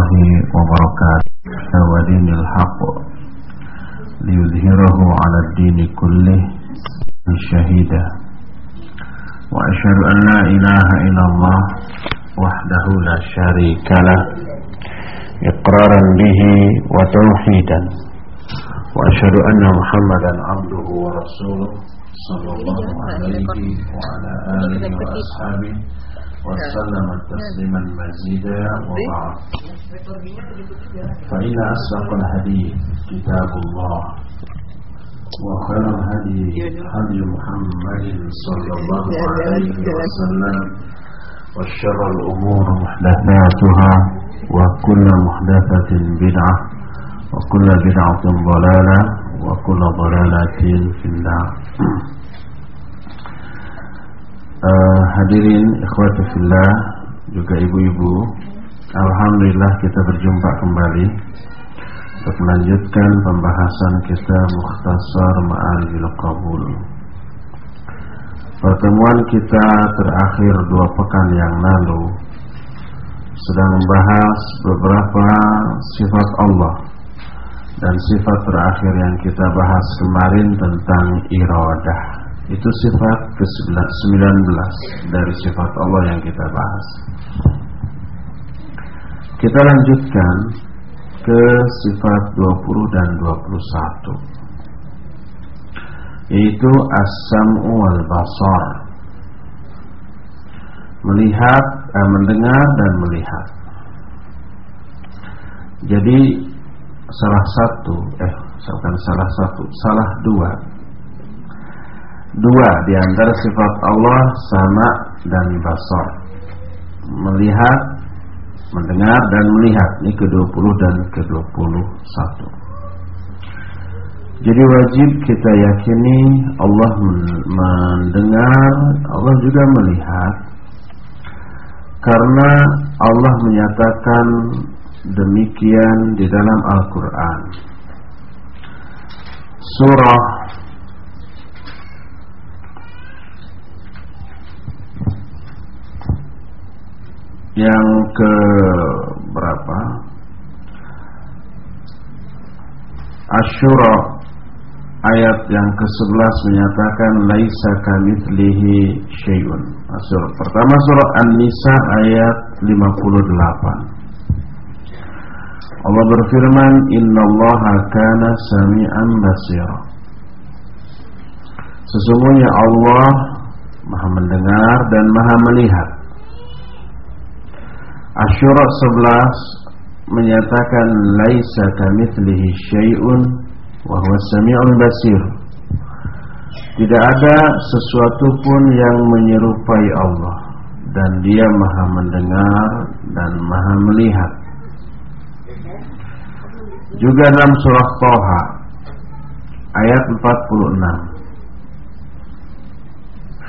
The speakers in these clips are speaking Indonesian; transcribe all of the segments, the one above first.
الله وبركاته. ودين الحق ليظهره على الدين كله شهيدا وأشهد أن لا إله إلا الله وحده لا شريك له إقرارا به وتوحيدا. وأشهد أن محمدا عبده ورسوله. صلى الله عليه وعلى آله وأصحابه وسلم تسليما مزيدا وبعد. فإن أصدق الحديث كتاب الله وخير الهدي هدي محمد صلى الله عليه وسلم وشر الأمور محدثاتها وكل محدثة بدعة وكل بدعة ضلالة وكل ضلالة في النار. Uh, Hadirin ikhwati fillah juga ibu-ibu Alhamdulillah kita berjumpa kembali Untuk melanjutkan pembahasan kita Mukhtasar Ma'arifil Qabul. Pertemuan kita terakhir dua pekan yang lalu Sedang membahas beberapa sifat Allah Dan sifat terakhir yang kita bahas kemarin tentang iradah. Itu sifat ke-19 dari sifat Allah yang kita bahas. Kita lanjutkan ke sifat 20 dan 21 Yaitu as-sam'u wal basar Melihat, eh, mendengar dan melihat. Jadi salah satu eh bukan salah satu, salah dua. Dua di antara sifat Allah sama dan basar. Melihat, mendengar dan melihat. Ini ke-20 dan ke-21. Jadi wajib kita yakini Allah mendengar, Allah juga melihat. Karena Allah menyatakan demikian di dalam Al-Quran. Surah Yang ke berapa? Ashura Ayat yang ke-11 menyatakan Laisa kamithlihi syai'un. Pertama surah An-Nisa ayat 58 Allah berfirman innallaha kana sami'an basira. Sesungguhnya Allah Maha mendengar dan Maha melihat. Asyura 11 menyatakan laisa kamitslihi syai'un wa huwa sami'un basir. Tidak ada sesuatu pun yang menyerupai Allah dan Dia Maha mendengar dan Maha melihat juga dalam surah Toha ayat 46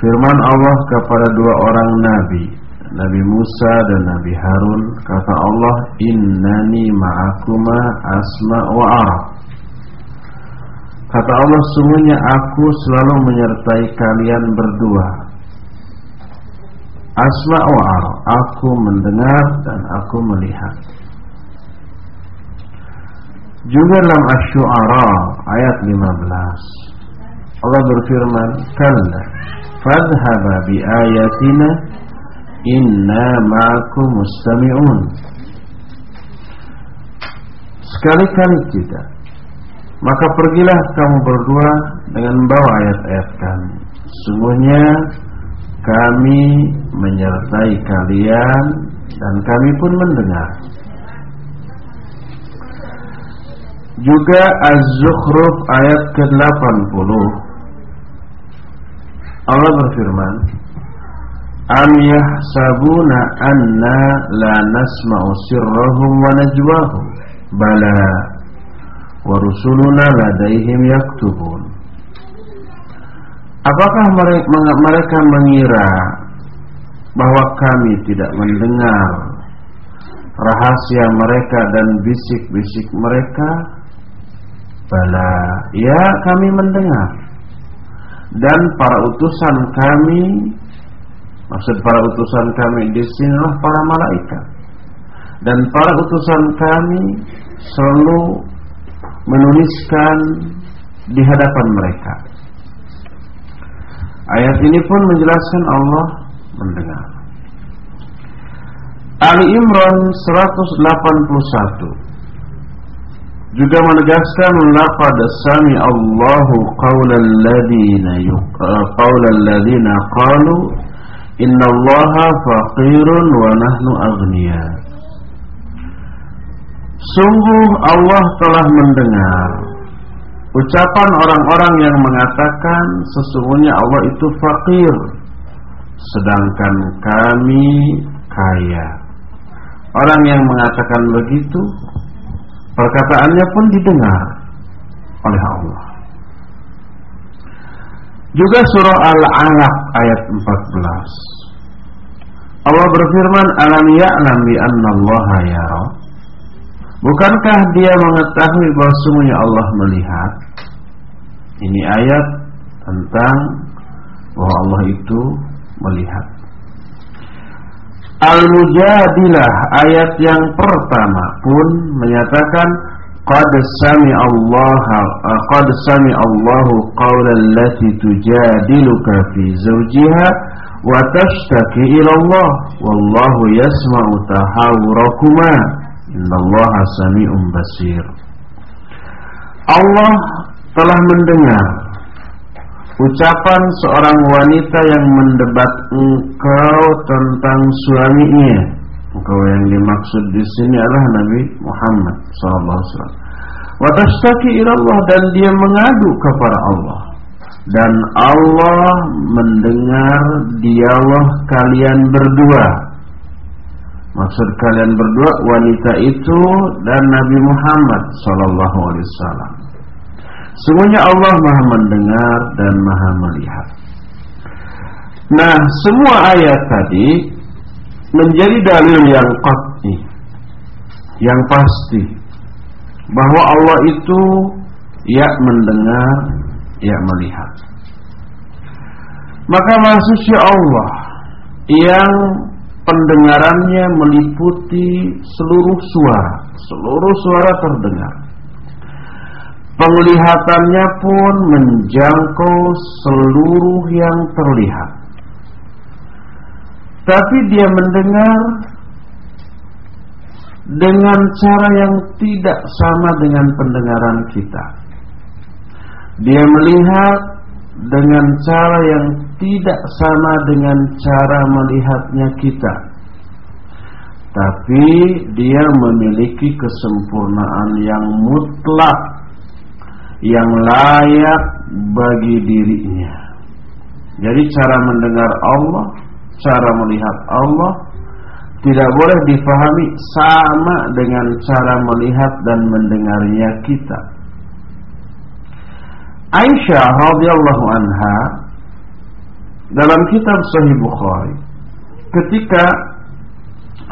Firman Allah kepada dua orang nabi Nabi Musa dan Nabi Harun kata Allah innani ma'akuma asma wa ara. Kata Allah sungguhnya aku selalu menyertai kalian berdua. Asma wa ara Aku mendengar dan aku melihat juga dalam Asy-Syu'ara ayat 15 Allah berfirman, "Kalla fadhhaba bi ayatina inna ma'akum mustami'un." Sekali-kali tidak. Maka pergilah kamu berdua dengan membawa ayat-ayat kami. Sungguhnya kami menyertai kalian dan kami pun mendengar. Juga Az-Zukhruf ayat ke-80. Allah berfirman Am yahsabuna anna la nasma'u sirrahum wa najwahum? Bala Wa rusuluna ladaihim yaktubun. Apakah mereka mengira bahwa kami tidak mendengar rahasia mereka dan bisik-bisik mereka Bala, ya kami mendengar dan para utusan kami maksud para utusan kami di sinilah para malaikat dan para utusan kami selalu menuliskan di hadapan mereka. Ayat ini pun menjelaskan Allah mendengar. Ali Imran 181 juga menegaskan laqad sami Allahu qaulal ladina qaulal ladina qalu inna Allaha faqirun wa nahnu aghnia Sungguh Allah telah mendengar ucapan orang-orang yang mengatakan sesungguhnya Allah itu fakir sedangkan kami kaya. Orang yang mengatakan begitu Perkataannya pun didengar oleh Allah. Juga surah Al-Alaq ayat 14. Allah berfirman, "Alam ya'lam bi anna Allah yara?" Bukankah dia mengetahui bahwa sungguhnya Allah melihat? Ini ayat tentang bahwa Allah itu melihat. Al-Mujadilah ayat yang pertama pun menyatakan Qad sami Allah qad sami Allahu qawla allati tujadiluka fi zawjiha wa tashtaki ila Allah wallahu yasma'u tahawurakuma. Innallaha sami'un basir. Allah telah mendengar Ucapan seorang wanita yang mendebat engkau tentang suaminya. Engkau yang dimaksud di sini adalah Nabi Muhammad SAW. Watashtaki ilallah dan dia mengadu kepada Allah. Dan Allah mendengar dialog kalian berdua. Maksud kalian berdua wanita itu dan Nabi Muhammad sallallahu alaihi wasallam. Semuanya Allah maha mendengar dan maha melihat. Nah semua ayat tadi Menjadi dalil yang qat'i Yang pasti Bahwa Allah itu Ya mendengar Ya melihat. Maka manusia Allah Yang pendengarannya meliputi seluruh suara Seluruh suara terdengar Penglihatannya pun menjangkau seluruh yang terlihat. Tapi dia mendengar dengan cara yang tidak sama dengan pendengaran kita. Dia melihat dengan cara yang tidak sama dengan cara melihatnya kita. Tapi dia memiliki kesempurnaan yang mutlak yang layak bagi dirinya. Jadi cara mendengar Allah, cara melihat Allah tidak boleh difahami sama dengan cara melihat dan mendengarnya kita. Aisyah radhiyallahu anha dalam kitab Sahih Bukhari ketika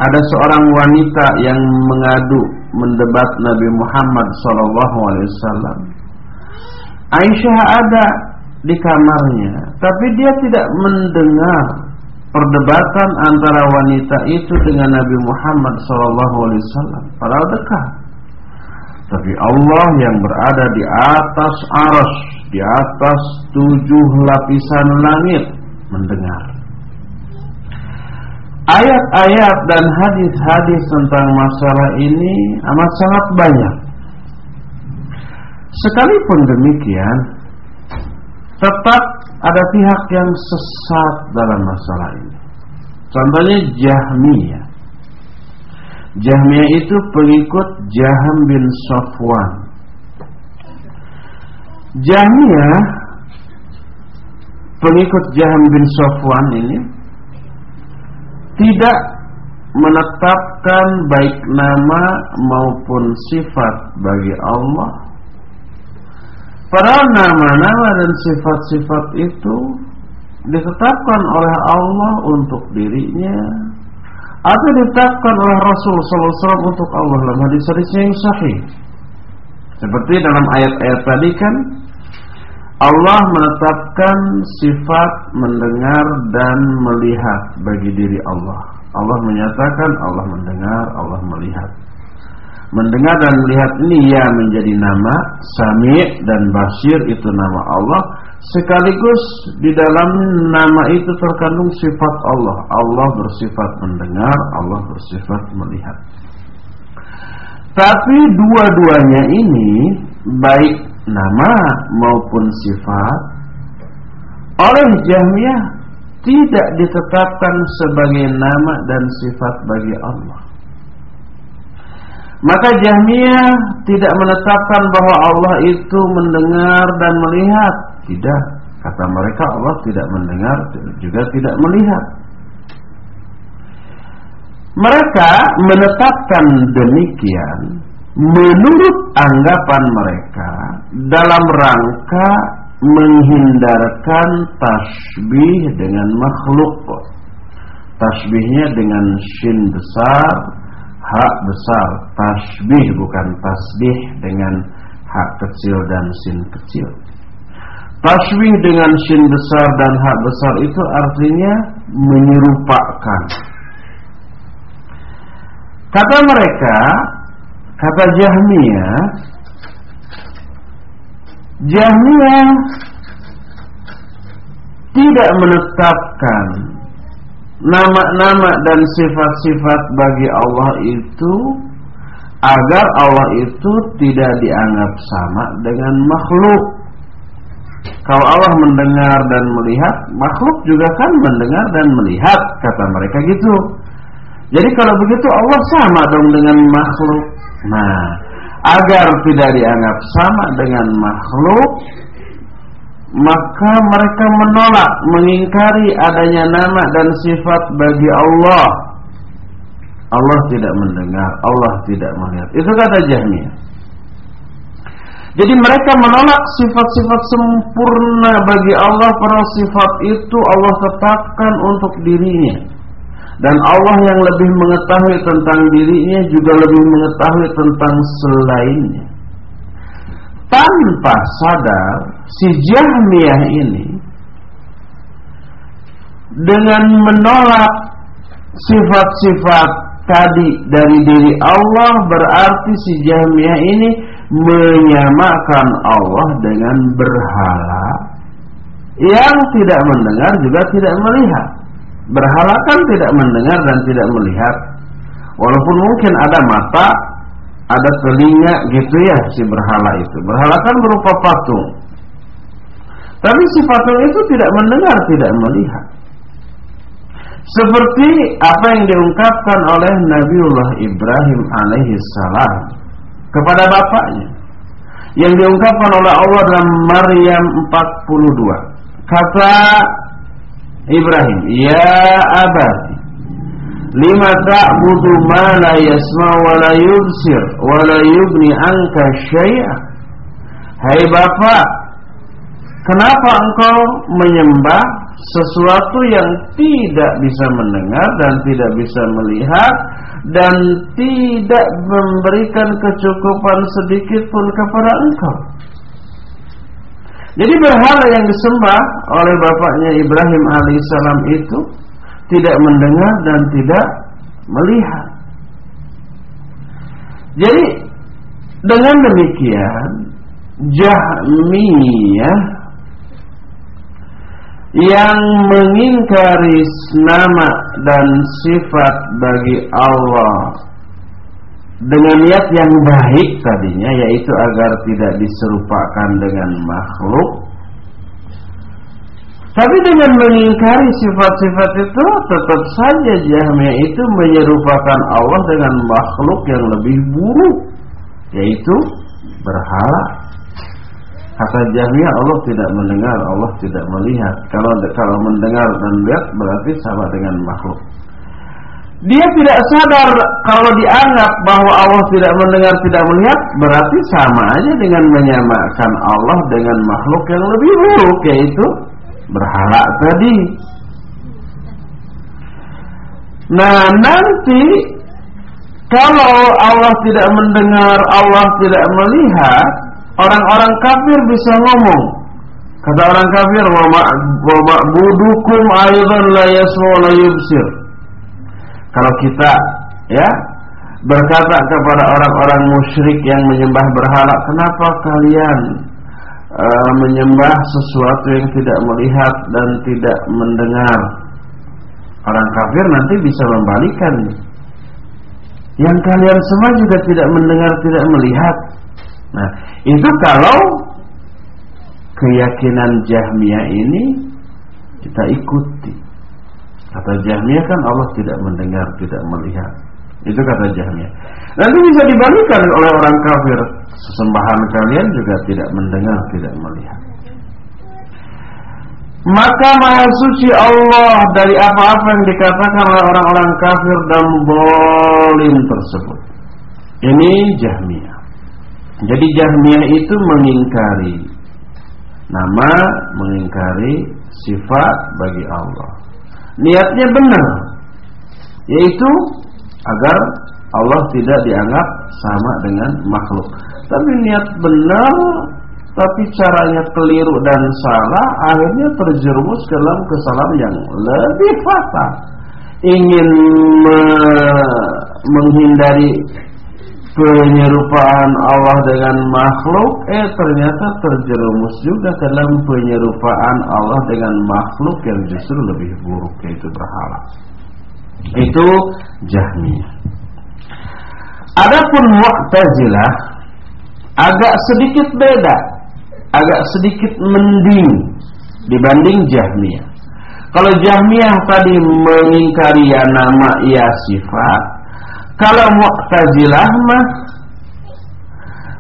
ada seorang wanita yang mengadu mendebat Nabi Muhammad sallallahu alaihi wasallam Aisyah ada di kamarnya, tapi dia tidak mendengar perdebatan antara wanita itu dengan Nabi Muhammad SAW. Padahal dekat. Tapi Allah yang berada di atas aras, di atas tujuh lapisan langit mendengar. Ayat-ayat dan hadis-hadis tentang masalah ini amat sangat banyak. Sekalipun demikian, tetap ada pihak yang sesat dalam masalah ini. Contohnya Jahmiyah. Jahmiyah itu pengikut Jaham bin Safwan. Jahmiyah pengikut Jaham bin Safwan ini tidak menetapkan baik nama maupun sifat bagi Allah Padahal nama-nama dan sifat-sifat itu ditetapkan oleh Allah untuk dirinya atau ditetapkan oleh Rasul SAW untuk Allah dalam hadis-hadis yang sahih. Seperti dalam ayat-ayat tadi kan Allah menetapkan sifat mendengar dan melihat bagi diri Allah. Allah menyatakan Allah mendengar, Allah melihat. Mendengar dan melihat ini ya menjadi nama Sami' dan Basir itu nama Allah sekaligus di dalam nama itu terkandung sifat Allah. Allah bersifat mendengar, Allah bersifat melihat. Tapi dua-duanya ini baik nama maupun sifat oleh Jahmiyah tidak ditetapkan sebagai nama dan sifat bagi Allah. Maka Jahmiyah tidak menetapkan bahwa Allah itu mendengar dan melihat. Tidak, kata mereka Allah tidak mendengar juga tidak melihat. Mereka menetapkan demikian menurut anggapan mereka dalam rangka menghindarkan tasbih dengan makhluk. Tasbihnya dengan shin besar hak besar. Tasbih bukan tasbih dengan hak kecil dan sin kecil. Tasbih dengan sin besar dan hak besar itu artinya menyerupakan. Kata mereka kata Jahmiyah Jahmiyah tidak menetapkan nama-nama dan sifat-sifat bagi Allah itu agar Allah itu tidak dianggap sama dengan makhluk. Kalau Allah mendengar dan melihat, makhluk juga kan mendengar dan melihat, kata mereka gitu. Jadi kalau begitu Allah sama dong dengan makhluk. Nah, agar tidak dianggap sama dengan makhluk, maka mereka menolak mengingkari adanya nama dan sifat bagi Allah. Allah tidak mendengar, Allah tidak melihat. Itu kata Jahmiyah. Jadi mereka menolak sifat-sifat sempurna bagi Allah Para sifat itu Allah tetapkan untuk dirinya Dan Allah yang lebih mengetahui tentang dirinya Juga lebih mengetahui tentang selainnya tanpa sadar si Jahmiyah ini dengan menolak sifat-sifat tadi dari diri Allah berarti si Jahmiyah ini menyamakan Allah dengan berhala yang tidak mendengar juga tidak melihat. Berhala kan tidak mendengar dan tidak melihat. Walaupun mungkin ada mata, ada telinga gitu ya si berhala itu. Berhala kan berupa patung. Tapi si patung itu tidak mendengar, tidak melihat. Seperti apa yang diungkapkan oleh Nabiullah Ibrahim alaihi salam kepada bapaknya. Yang diungkapkan oleh Allah dalam Maryam 42. Kata Ibrahim, "Ya abadi, lima ta'budu ma la yasma wa la yubsir wa la yubni anka Hai Bapak kenapa engkau menyembah sesuatu yang tidak bisa mendengar dan tidak bisa melihat dan tidak memberikan kecukupan sedikit pun kepada engkau? Jadi berhala yang disembah oleh bapaknya Ibrahim alaihissalam itu tidak mendengar dan tidak melihat. Jadi dengan demikian Jahmiyah yang mengingkari nama dan sifat bagi Allah dengan niat yang baik tadinya yaitu agar tidak diserupakan dengan makhluk tapi dengan mengingkari sifat-sifat itu tetap saja Jahmiyah itu menyerupakan Allah dengan makhluk yang lebih buruk yaitu berhala. Kata Jahmiyah Allah tidak mendengar, Allah tidak melihat. Kalau kalau mendengar dan melihat berarti sama dengan makhluk. Dia tidak sadar kalau dianggap bahwa Allah tidak mendengar, tidak melihat, berarti sama aja dengan menyamakan Allah dengan makhluk yang lebih buruk yaitu berhala tadi. Nah nanti kalau Allah tidak mendengar, Allah tidak melihat, orang-orang kafir bisa ngomong. Kata orang kafir, wa ma'budukum aidan la. Kalau kita ya berkata kepada orang-orang musyrik yang menyembah berhala, "Kenapa kalian uh, menyembah sesuatu yang tidak melihat dan tidak mendengar?" Orang kafir nanti bisa membalikan. Yang kalian semua juga tidak mendengar, tidak melihat. Nah, itu kalau keyakinan Jahmiyah ini kita ikuti. Kata Jahmiyah kan Allah tidak mendengar, tidak melihat. Itu kata Jahmiyah. Nanti bisa dibalikan oleh orang kafir. Sesembahan kalian juga tidak mendengar, tidak melihat. Maka maha suci Allah dari apa-apa yang dikatakan oleh orang-orang kafir dan bolim tersebut. Ini Jahmiyah. Jadi Jahmiyah itu mengingkari nama, mengingkari sifat bagi Allah. Niatnya benar, yaitu agar Allah tidak dianggap sama dengan makhluk. Tapi niat benar tapi caranya keliru dan salah akhirnya terjerumus ke dalam kesalahan yang lebih fatal. Ingin me menghindari penyerupaan Allah dengan makhluk eh ternyata terjerumus juga ke dalam penyerupaan Allah dengan makhluk yang justru lebih buruk yaitu berhala. Itu Jahmiyah. Adapun Mu'tazilah agak sedikit beda, agak sedikit mending dibanding Jahmiyah. Kalau Jahmiyah tadi mengingkari ya nama ya sifat, kalau Mu'tazilah mah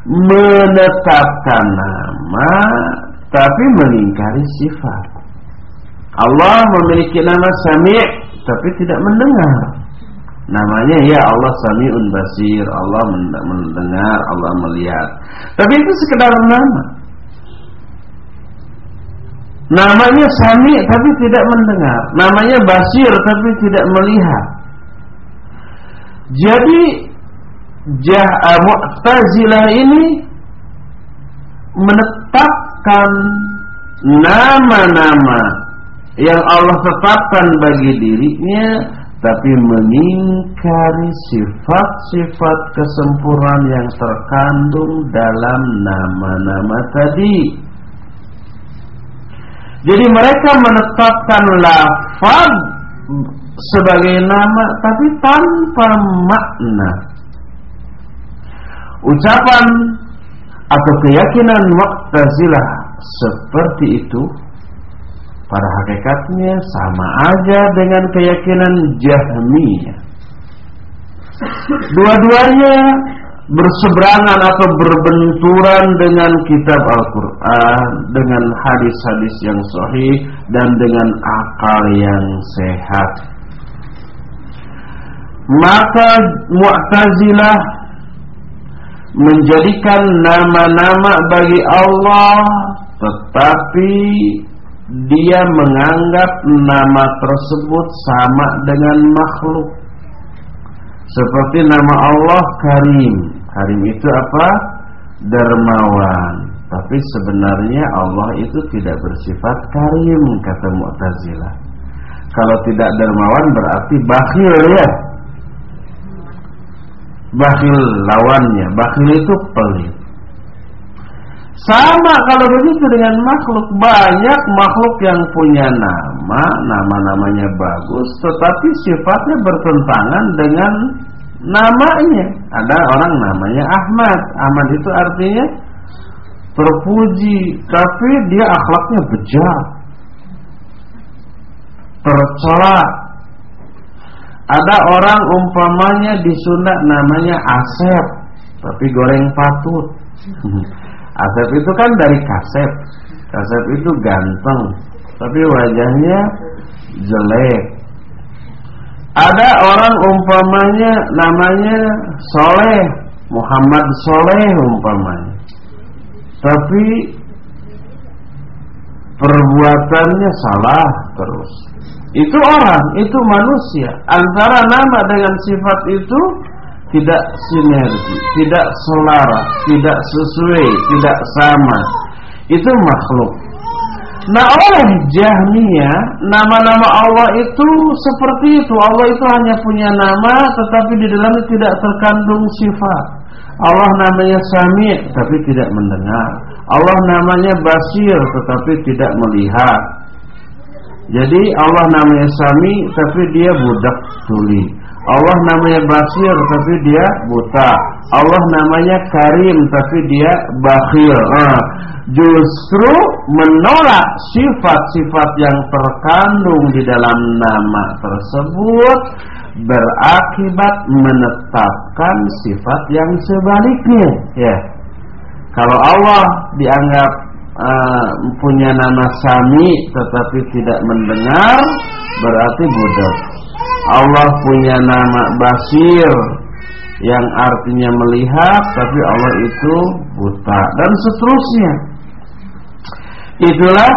menetapkan nama tapi mengingkari sifat. Allah memiliki nama Sami' tapi tidak mendengar. Namanya ya Allah Sami'un Basir, Allah mendengar, Allah melihat. Tapi itu sekedar nama. Namanya Sami tapi tidak mendengar. Namanya Basir tapi tidak melihat. Jadi Jah uh, Mu'tazilah ini menetapkan nama-nama yang Allah tetapkan bagi dirinya tapi mengingkari sifat-sifat kesempurnaan yang terkandung dalam nama-nama tadi. Jadi mereka menetapkan lafaz sebagai nama tapi tanpa makna. Ucapan atau keyakinan Mu'tazilah seperti itu pada hakikatnya sama aja dengan keyakinan Jahmiyah. Dua-duanya berseberangan atau berbenturan dengan kitab Al-Quran, dengan hadis-hadis yang sahih dan dengan akal yang sehat. Maka Mu'tazilah menjadikan nama-nama bagi Allah tetapi dia menganggap nama tersebut sama dengan makhluk. Seperti nama Allah Karim. Karim itu apa? Dermawan. Tapi sebenarnya Allah itu tidak bersifat karim kata Mu'tazilah. Kalau tidak dermawan berarti bakhil ya. Bakhil lawannya. Bakhil itu pelit. Sama kalau begitu dengan makhluk. Banyak makhluk yang punya nama Nama-namanya bagus Tetapi sifatnya bertentangan dengan namanya. Ada orang namanya Ahmad. Ahmad itu artinya Terpuji Tapi dia akhlaknya bejat Tercela. Ada orang umpamanya di Sunda namanya Asep Tapi goreng patut Asep itu kan dari kasep Kasep itu ganteng. Tapi wajahnya jelek. Ada orang umpamanya Namanya Soleh. Muhammad Soleh umpamanya. Tapi Perbuatannya salah terus. Itu orang, itu manusia. Antara nama dengan sifat itu tidak sinergi, tidak selaras, tidak sesuai, tidak sama. Itu makhluk. Nah oleh Jahmiyah Nama-nama Allah itu seperti itu. Allah itu hanya punya nama Tetapi di dalamnya tidak terkandung sifat. Allah namanya Sami Tapi tidak mendengar. Allah namanya Basir Tetapi tidak melihat. Jadi Allah namanya Sami Tapi dia budak tuli Allah namanya Basir Tapi dia buta. Allah namanya Karim Tapi dia bakhil. Ah. Justru menolak sifat-sifat yang terkandung di dalam nama tersebut berakibat menetapkan sifat yang sebaliknya. Ya. Kalau Allah dianggap uh, punya nama Sami tetapi tidak mendengar berarti bodoh Allah punya nama Basir yang artinya melihat tapi Allah itu buta dan seterusnya Itulah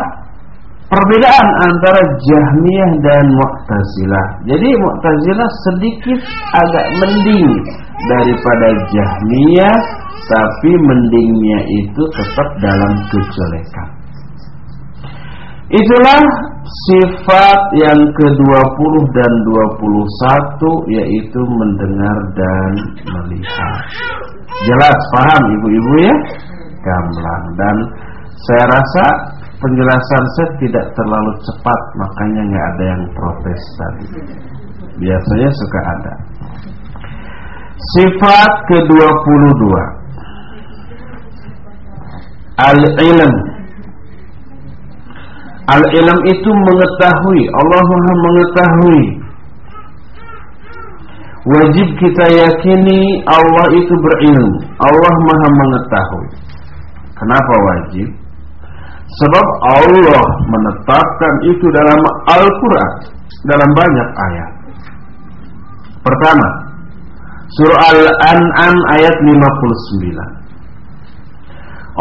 perbedaan antara Jahmiyah dan Mu'tazilah. Jadi Mu'tazilah sedikit agak mending daripada Jahmiyah, tapi mendingnya itu tetap dalam kejelekan. Itulah sifat yang ke-20 dan 21 yaitu mendengar dan melihat. Jelas paham ibu-ibu ya? Gamblang dan saya rasa penjelasan saya tidak terlalu cepat makanya nggak ada yang protes tadi. Biasanya suka ada. Sifat ke-22 Al-ilm Al-ilm itu mengetahui. Allah Maha mengetahui. Wajib kita yakini Allah itu berilmu. Allah Maha mengetahui. Kenapa wajib? Sebab Allah menetapkan itu dalam Al-Quran. Dalam banyak ayat. Pertama Surah Al-An'am ayat 59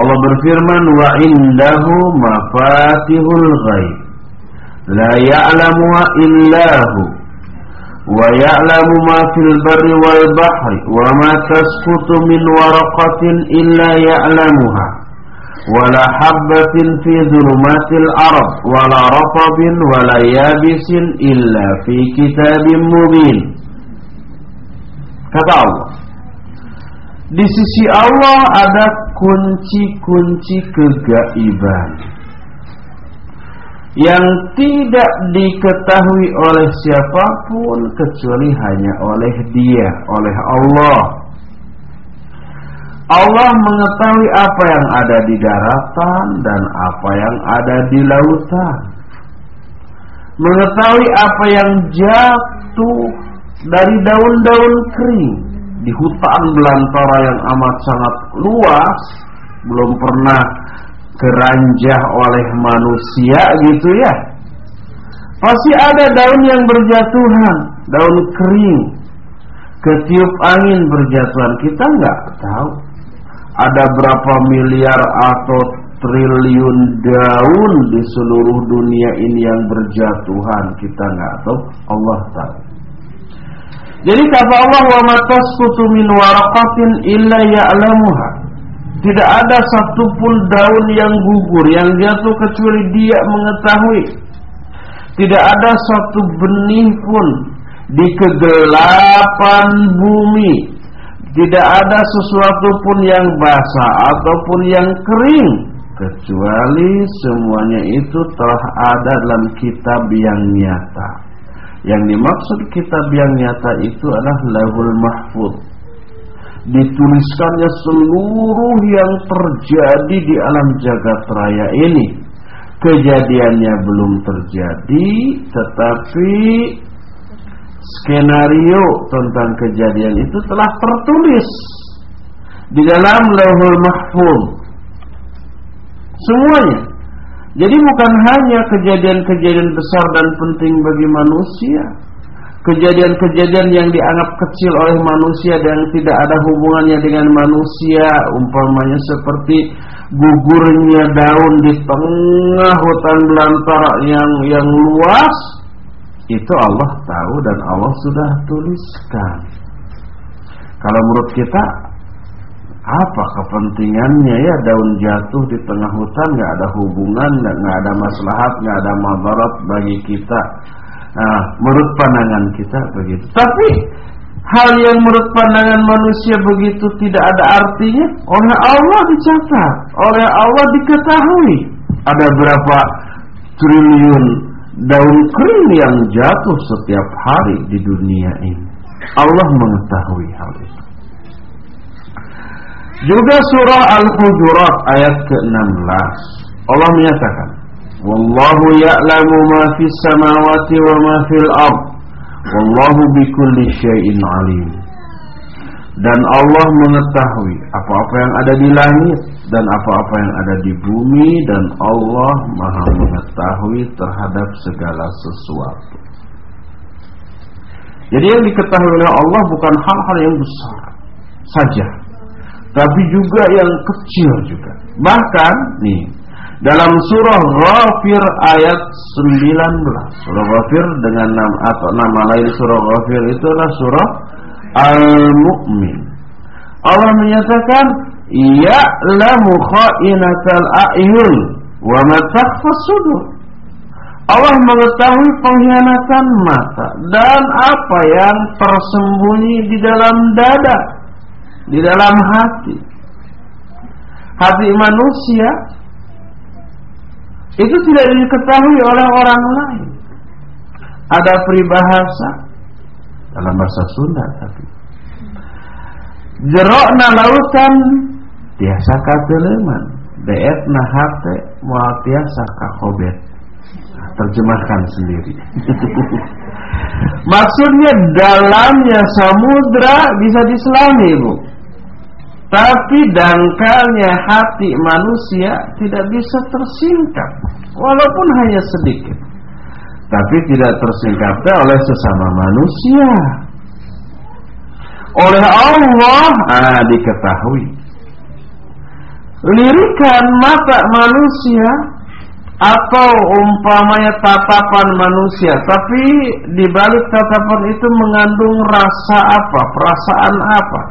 Allah berfirman Wa indahu mafatihul ghaib La ya'lamuha illahu Wa ya'lamu ma fil barri wal bahri Wa ma taskutu min waraqatin illa ya'lamuha ولا حبة في ظلمات الأرض ولا رطب ولا يابس إلا في كتاب مبين kata Allah di sisi Allah ada kunci-kunci kegaiban yang tidak diketahui oleh siapa pun kecuali hanya oleh Dia, oleh Allah. Allah mengetahui apa yang ada di daratan dan apa yang ada di lautan. Mengetahui apa yang jatuh dari daun-daun kering di hutan belantara yang amat sangat luas, belum pernah keranjah oleh manusia gitu ya. Pasti ada daun yang berjatuhan, daun kering, ketiup angin berjatuhan kita nggak tahu. Ada berapa miliar atau triliun daun di seluruh dunia ini yang berjatuhan kita nggak tahu. Allah tahu jadi kata Allah wa matasqutu min waraqatin illa ya'lamuha. Tidak ada satupun daun yang gugur yang jatuh kecuali dia mengetahui. Tidak ada satu benih pun di kegelapan bumi. Tidak ada sesuatu pun yang basah ataupun yang kering kecuali semuanya itu telah ada dalam kitab yang nyata. Yang dimaksud kitab yang nyata itu adalah Lahul Mahfud. Dituliskannya seluruh yang terjadi di alam jagat raya ini. Kejadiannya belum terjadi, tetapi skenario tentang kejadian itu telah tertulis di dalam Lauhul Mahfuz. Semuanya. Jadi bukan hanya kejadian-kejadian besar dan penting bagi manusia, kejadian-kejadian yang dianggap kecil oleh manusia dan tidak ada hubungannya dengan manusia, umpamanya seperti gugurnya daun di tengah hutan belantara yang yang luas itu Allah tahu dan Allah sudah tuliskan. Kalau menurut kita apa kepentingannya ya daun jatuh di tengah hutan? Nggak ada hubungan nggak ada maslahat nggak ada madarat bagi kita. Nah menurut pandangan kita begitu. Tapi hal yang menurut pandangan manusia begitu tidak ada artinya oleh Allah dicatat oleh Allah diketahui. Ada berapa triliun daun kering yang jatuh setiap hari di dunia ini? Allah mengetahui hal itu juga surah Al-Hujurat ayat ke-16. Allah menyatakan Wallahu ya'lamu ma fis samawati wa ma fil ard Wallahu bikulli syai'in alim. Dan Allah mengetahui apa-apa yang ada di langit dan apa-apa yang ada di bumi dan Allah Maha mengetahui terhadap segala sesuatu. Jadi yang diketahui oleh Allah bukan hal-hal yang besar saja, tapi juga yang kecil juga. Bahkan nih dalam surah Ghafir ayat 19. Surah Ghafir dengan nama atau nama lain surah Ghafir itu adalah surah Al-Mu'min. Allah menyatakan ya'lamu kha'inatal a'yun wa ma sudur. Allah mengetahui pengkhianatan mata dan apa yang tersembunyi di dalam dada di dalam hati. Hati manusia itu tidak diketahui oleh orang lain. Ada peribahasa dalam bahasa Sunda tapi. Jerokna lautan tiasa kateleman beetna hate moal tiasa kakobet nah, terjemahkan sendiri. Maksudnya dalamnya samudra bisa diselami bu tapi dangkalnya hati manusia tidak bisa tersingkap Walaupun hanya sedikit. Tapi tidak tersingkapnya oleh sesama manusia. Oleh Allah ah, diketahui. Lirikan mata manusia Atau umpamanya tatapan manusia. Tapi dibalik tatapan itu mengandung rasa apa? Perasaan apa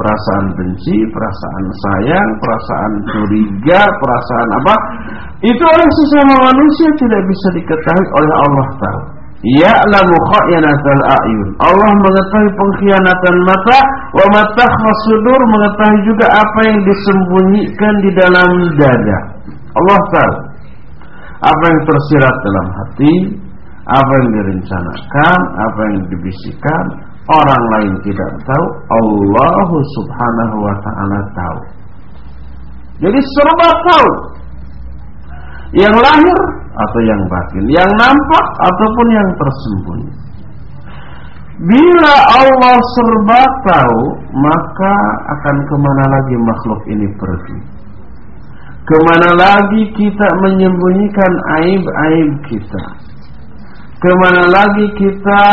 perasaan benci, perasaan sayang, perasaan curiga, perasaan apa? Itu oleh sesama manusia tidak bisa diketahui oleh Allah taala. Ya'lamu khayanatal a'yun. Allah mengetahui pengkhianatan mata, wa matakhfas sudur mengetahui juga apa yang disembunyikan di dalam dada. Allah tahu apa yang tersirat dalam hati, apa yang direncanakan, apa yang dibisikkan, orang lain tidak tahu, Allah Subhanahu wa taala tahu. Jadi serba tahu. Yang lahir atau yang batin, yang nampak ataupun yang tersembunyi. Bila Allah serba tahu, maka akan ke mana lagi makhluk ini pergi? Ke mana lagi kita menyembunyikan aib-aib kita? Ke mana lagi kita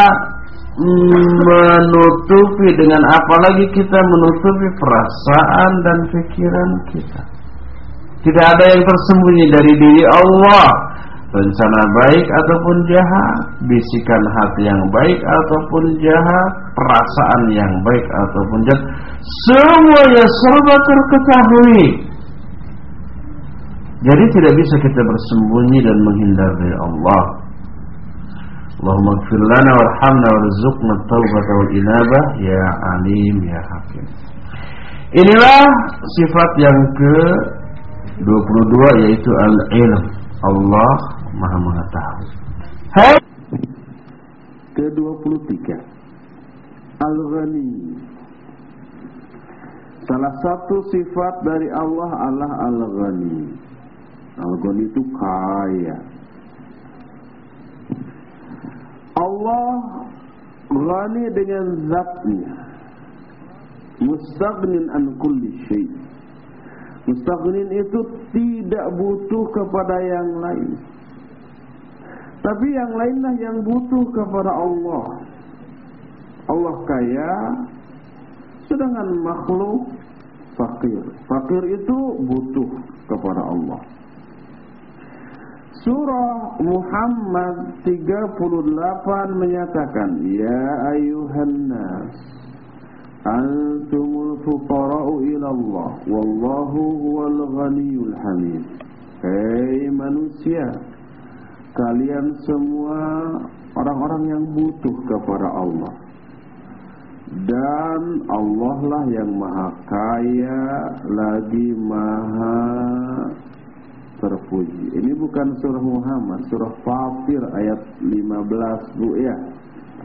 menutupi dengan apalagi kita menutupi perasaan dan pikiran kita. Tidak ada yang tersembunyi dari diri Allah. Rencana baik ataupun jahat, bisikan hati yang baik ataupun jahat, perasaan yang baik ataupun jahat, semuanya serba terketahui. Jadi tidak bisa kita bersembunyi dan menghindar dari Allah. Allahumma gfir lana warhamna warzuqna taubata wal inabah ya alim ya hakim. Inilah sifat yang ke 22 yaitu al-ilm. Allah Maha mengetahui. Hai ke-23 Al-Ghani Salah satu sifat dari Allah Allah Al-Ghani Al-Ghani itu kaya Allah ghani dengan zatnya. Mustaghnin an kulli syai. Mustaghnin itu tidak butuh kepada yang lain. Tapi yang lainlah yang butuh kepada Allah. Allah kaya sedangkan makhluk fakir. Fakir itu butuh kepada Allah Surah Muhammad 38 menyatakan Ya ayuhan nas antumul fuqara'u ila Allah wallahu huwal ghaniyul hamid. Hei manusia kalian semua orang-orang yang butuh kepada Allah. Dan Allah lah yang maha kaya lagi maha terpuji ini bukan surah Muhammad surah Fatir ayat 15 Bu ya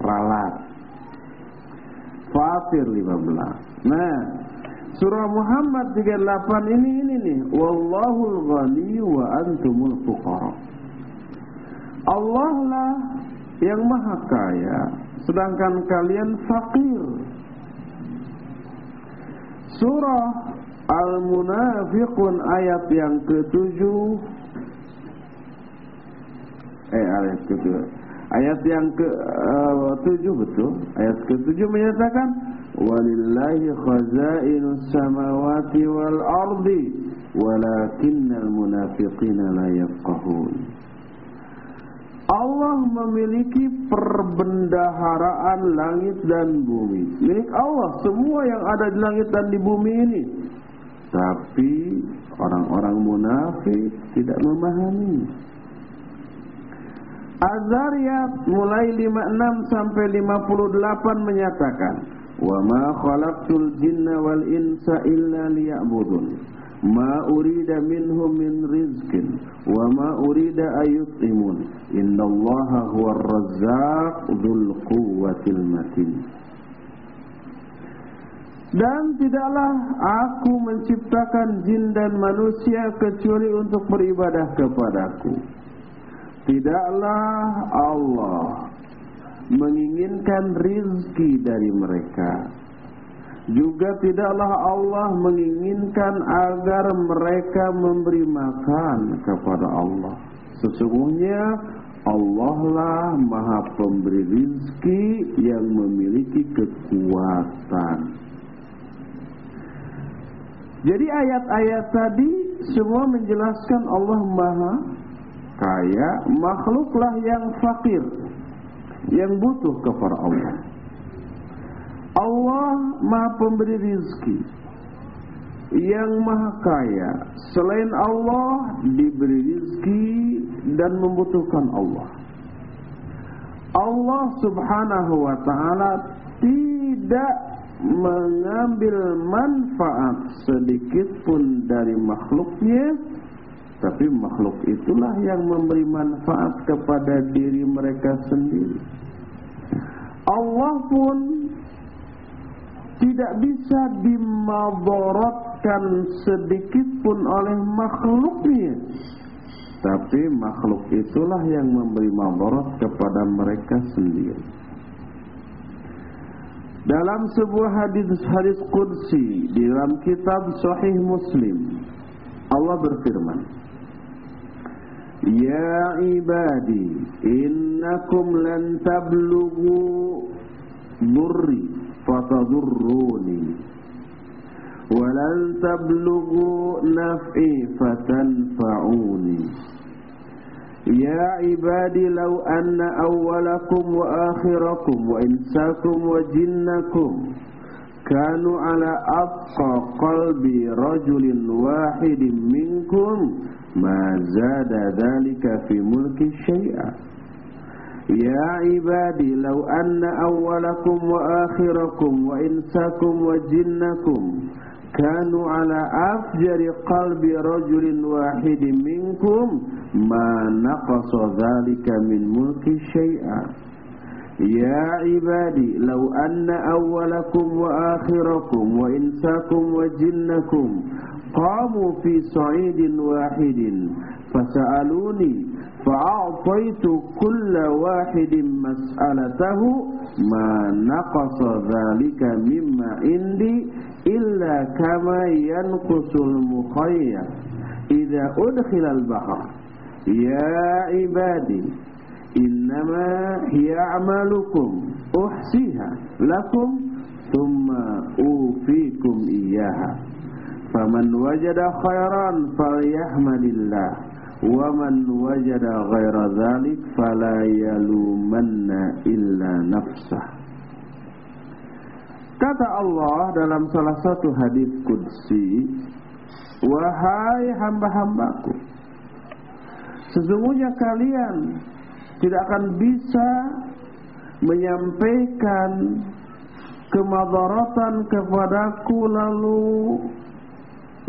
ralat Fatir 15. Nah, surah Muhammad 38 ini ini nih, wallahul ghani wa antumul fuqara. Allah lah yang maha kaya, sedangkan kalian fakir. Surah Al-Munafiqun ayat yang ketujuh eh ayat ketujuh Ayat yang ke uh, tujuh betul. Ayat ke tujuh menyatakan walillahi khazainus samawati wal ardi walakinnal munafiqina la yafqahun. Allah memiliki perbendaharaan langit dan bumi. Milik Allah semua yang ada di langit dan di bumi ini. Tapi orang-orang munafik tidak memahami. Az-Zariyat mulai 56 sampai 58 menyatakan Wa ma khalaqtul jinna wal insa illa liya'budun. Ma urida minhum min rizkin Wa ma urida ayut'imun. Innallaha huwa razzaq Dhul quwwatil matin dan tidaklah aku menciptakan jin dan manusia kecuali untuk beribadah kepadaku. Tidaklah Allah menginginkan rizki dari mereka. Juga tidaklah Allah menginginkan agar mereka memberi makan kepada Allah. Sesungguhnya Allah lah maha pemberi rizki yang memiliki kekuatan Jadi ayat-ayat tadi semua menjelaskan Allah maha kaya, makhluklah yang fakir, yang butuh kepada Allah. Allah maha pemberi rizki, yang maha kaya. Selain Allah diberi rizki dan membutuhkan Allah. Allah subhanahu wa ta'ala tidak mengambil manfaat sedikit pun dari makhluknya tapi makhluk itulah yang memberi manfaat kepada diri mereka sendiri. Allah pun tidak bisa dimaborotkan sedikit pun oleh makhluknya. Tapi makhluk itulah yang memberi maborot kepada mereka sendiri. Dalam sebuah hadis hadis kursi di dalam kitab Sahih Muslim, Allah berfirman, يا عبادي إنكم لن تبلغوا ضري فتضروني ولن تبلغوا نفعي فتنفعوني يا عبادي لو أن أولكم وآخركم وإنساكم وجنكم كانوا على أبقى قلب رجل واحد منكم ما زاد ذلك في ملك شيئا. يا عبادي لو أن أولكم وآخركم وإنسكم وجنكم كانوا على أفجر قلب رجل واحد منكم ما نقص ذلك من ملك شيئا. يا عبادي لو أن أولكم وآخركم وإنساكم وجنكم قاموا في صعيد واحد فسألوني فأعطيت كل واحد مسألته ما نقص ذلك مما عندي إلا كما ينقص المخير. إذا أدخل البحر Ya ibadi Innama hiya amalukum Uhsiha lakum Thumma ufikum iyaha Faman wajada khairan Falyahmadillah Waman wajada ghaira dhalik Fala yalumanna illa nafsah. Kata Allah dalam salah satu hadis kudsi Wahai hamba-hambaku sesungguhnya kalian tidak akan bisa menyampaikan kemadaratan kepadaku lalu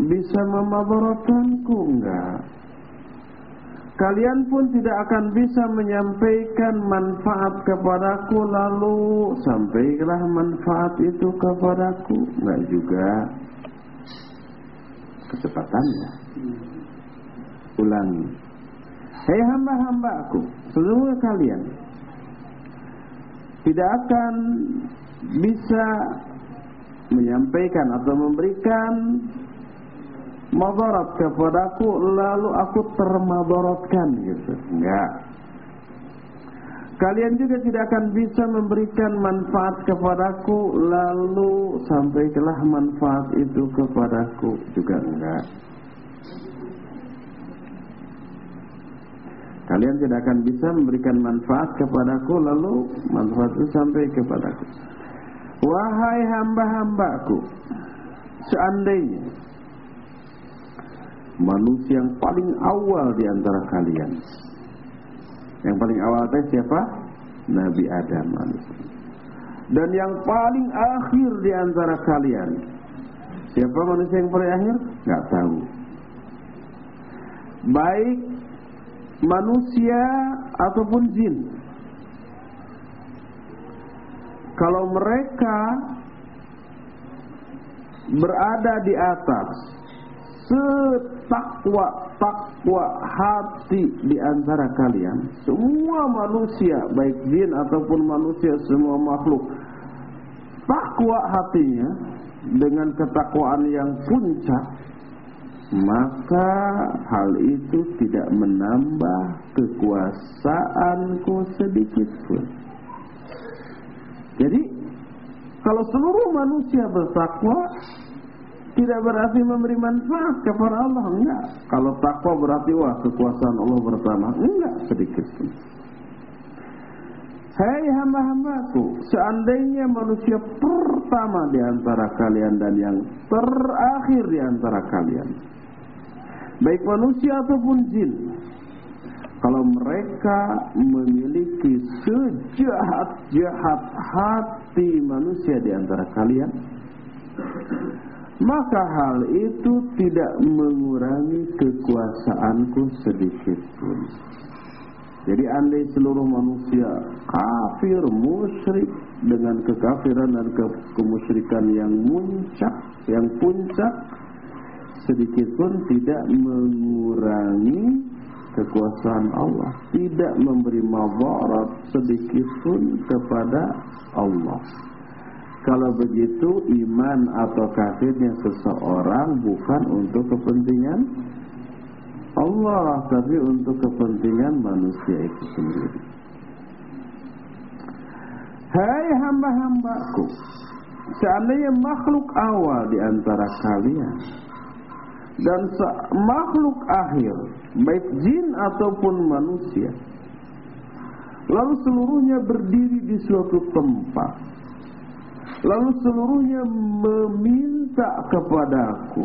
bisa memadaratkanku enggak. Kalian pun tidak akan bisa menyampaikan manfaat kepadaku lalu sampaikanlah manfaat itu kepadaku enggak juga. Kecepatannya. Ulangi Hei hamba-hambaku seluruh kalian tidak akan bisa menyampaikan atau memberikan madarat kepadaku lalu aku termadaratkan gitu. Enggak. Kalian juga tidak akan bisa memberikan manfaat kepadaku lalu sampaikanlah manfaat itu kepadaku juga enggak. Kalian tidak akan bisa memberikan manfaat kepadaku lalu manfaat itu sampai kepadaku. Wahai hamba-hambaku, seandainya manusia yang paling awal di antara kalian. Yang paling awal teh siapa? Nabi Adam Dan yang paling akhir di antara kalian. Siapa manusia yang paling akhir? Gak tahu. Baik manusia ataupun jin. Kalau mereka berada di atas setakwa takwa hati di antara kalian semua manusia baik jin ataupun manusia semua makhluk takwa hatinya dengan ketakwaan yang puncak maka hal itu tidak menambah kekuasaanku sedikit pun jadi kalau seluruh manusia bertakwa tidak berarti memberi manfaat kepada Allah enggak. Kalau takwa berarti wah kekuasaan Allah bersama enggak sedikit pun. Hai hamba-hambaku, seandainya manusia pertama di antara kalian dan yang terakhir di antara kalian, baik manusia ataupun jin, kalau mereka memiliki sejahat-jahat hati manusia di antara kalian, maka hal itu tidak mengurangi kekuasaanku sedikit pun. Jadi andai seluruh manusia kafir, musyrik dengan kekafiran dan ke kemusyrikan yang muncak, yang puncak, sedikit pun tidak mengurangi kekuasaan Allah, tidak memberi mabarat sedikit pun kepada Allah. Kalau begitu iman atau kafirnya seseorang bukan untuk kepentingan Allah, tapi untuk kepentingan manusia itu sendiri. Hai hamba-hambaku, seandainya makhluk awal di antara kalian dan makhluk akhir, baik jin ataupun manusia, lalu seluruhnya berdiri di suatu tempat Lalu seluruhnya meminta kepadaku.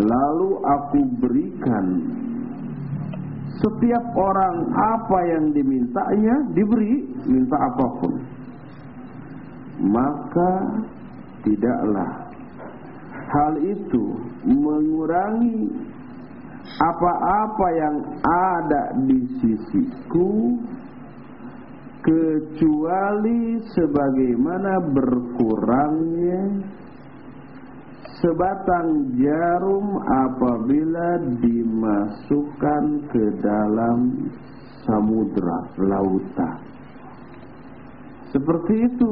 Lalu aku berikan setiap orang apa yang dimintanya diberi, minta apa pun. Maka tidaklah hal itu mengurangi apa-apa yang ada di sisiku kecuali sebagaimana berkurangnya sebatang jarum apabila dimasukkan ke dalam samudra lautan. Seperti itu,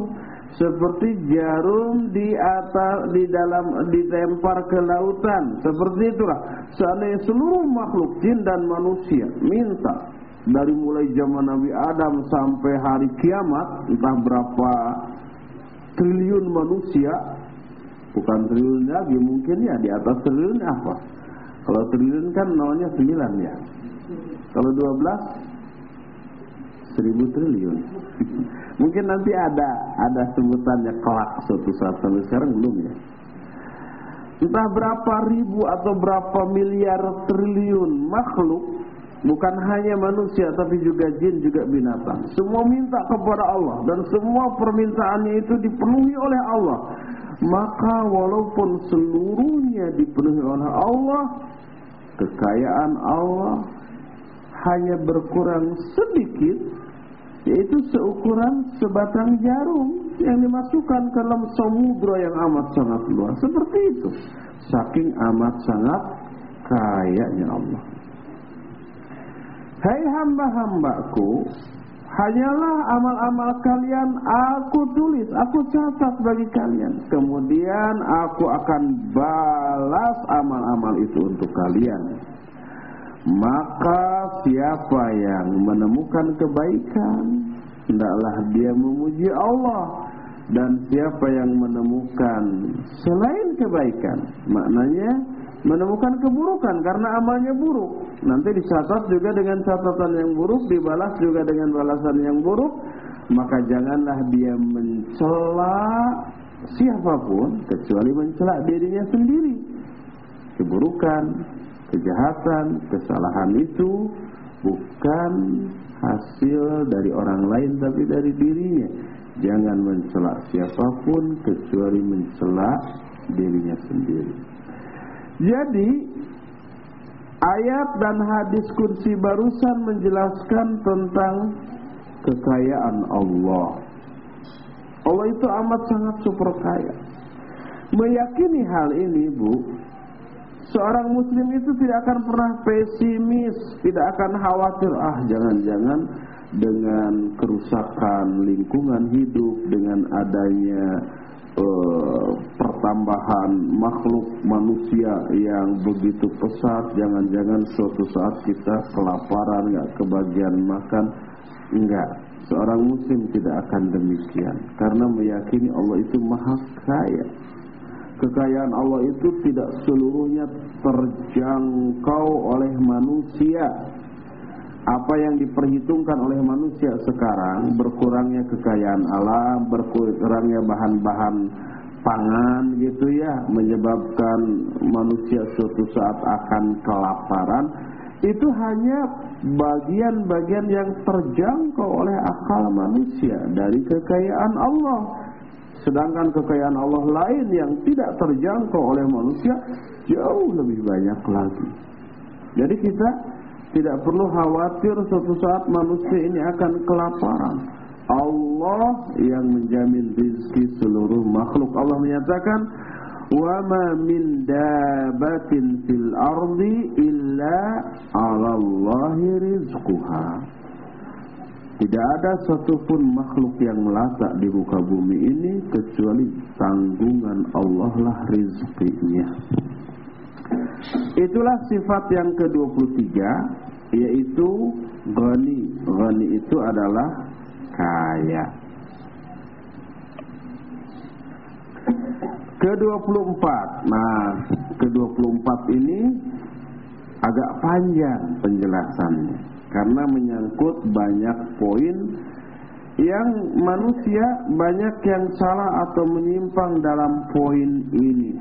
seperti jarum di atas di dalam ditempar ke lautan. Seperti itulah seandainya seluruh makhluk jin dan manusia minta dari mulai zaman Nabi Adam sampai hari kiamat entah berapa triliun manusia bukan triliun lagi mungkin ya di atas triliun apa kalau triliun kan namanya sembilan ya kalau dua belas seribu triliun. Mungkin nanti ada ada sebutannya kelak suatu saat sampai sekarang belum ya. Entah berapa ribu atau berapa miliar triliun makhluk bukan hanya manusia tapi juga jin juga binatang. Semua minta kepada Allah dan semua permintaannya itu dipenuhi oleh Allah. Maka walaupun seluruhnya dipenuhi oleh Allah, kekayaan Allah hanya berkurang sedikit yaitu seukuran sebatang jarum yang dimasukkan ke dalam samudra yang amat sangat luas seperti itu saking amat sangat kayanya Allah Hai hamba-hambaku Hanyalah amal-amal kalian aku tulis, aku catat bagi kalian. Kemudian aku akan balas amal-amal itu untuk kalian. Maka siapa yang menemukan kebaikan, hendaklah dia memuji Allah. Dan siapa yang menemukan selain kebaikan, maknanya menemukan keburukan karena amalnya buruk. Nanti dicatat juga dengan catatan yang buruk, dibalas juga dengan balasan yang buruk. Maka janganlah dia mencela siapa pun kecuali mencela dirinya sendiri. Keburukan, kejahatan, kesalahan itu bukan hasil dari orang lain tapi dari dirinya. Jangan mencela siapa pun kecuali mencela dirinya sendiri. Jadi ayat dan hadis kursi barusan menjelaskan tentang kekayaan Allah. Allah itu amat sangat super kaya. Meyakini hal ini, Bu, seorang muslim itu tidak akan pernah pesimis, tidak akan khawatir, ah jangan-jangan dengan kerusakan lingkungan hidup, dengan adanya uh, pertambahan makhluk manusia yang begitu pesat jangan-jangan suatu saat kita kelaparan nggak kebagian makan. Enggak seorang muslim tidak akan demikian karena meyakini Allah itu maha kaya kekayaan Allah itu tidak seluruhnya terjangkau oleh manusia apa yang diperhitungkan oleh manusia sekarang berkurangnya kekayaan alam, berkurangnya bahan-bahan pangan gitu ya, menyebabkan manusia suatu saat akan kelaparan, itu hanya bagian-bagian yang terjangkau oleh akal manusia dari kekayaan Allah. Sedangkan kekayaan Allah lain yang tidak terjangkau oleh manusia jauh lebih banyak lagi. Jadi kita tidak perlu khawatir suatu saat manusia ini akan kelaparan. Allah yang menjamin rizki seluruh makhluk. Allah menyatakan, "Wa ma min dabatin fil ardi illa 'ala Allahi rizquha." Tidak ada satupun makhluk yang melata di muka bumi ini kecuali tanggungan Allah lah rizkinya. Itulah sifat yang ke-23 yaitu ghani. Ghani itu adalah kaya. Ke-24. Nah, ke-24 ini agak panjang penjelasannya karena menyangkut banyak poin yang manusia banyak yang salah atau menyimpang dalam poin ini.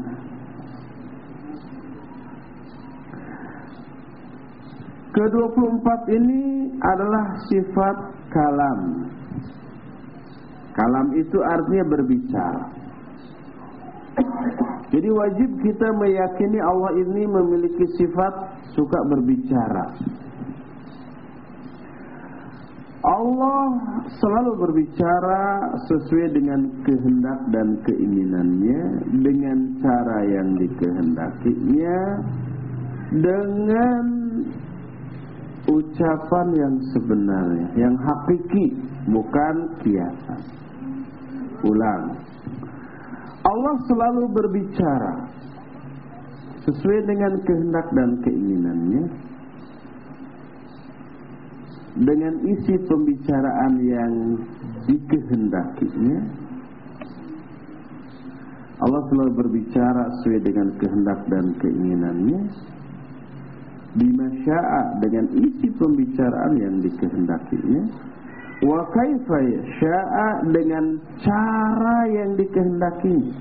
Ke-24 ini adalah sifat kalam. Kalam itu artinya berbicara. Jadi wajib kita meyakini Allah ini memiliki sifat suka berbicara. Allah selalu berbicara sesuai dengan kehendak dan keinginannya dengan cara yang dikehendakinya dengan ucapan yang sebenarnya, yang hakiki, bukan kiasan. Ulang. Allah selalu berbicara sesuai dengan kehendak dan keinginannya dengan isi pembicaraan yang dikehendakinya Allah selalu berbicara sesuai dengan kehendak dan keinginannya. Bimasya'a dengan isi pembicaraan yang dikehendakinya. Wa kaifa syaa dengan cara yang dikehendaki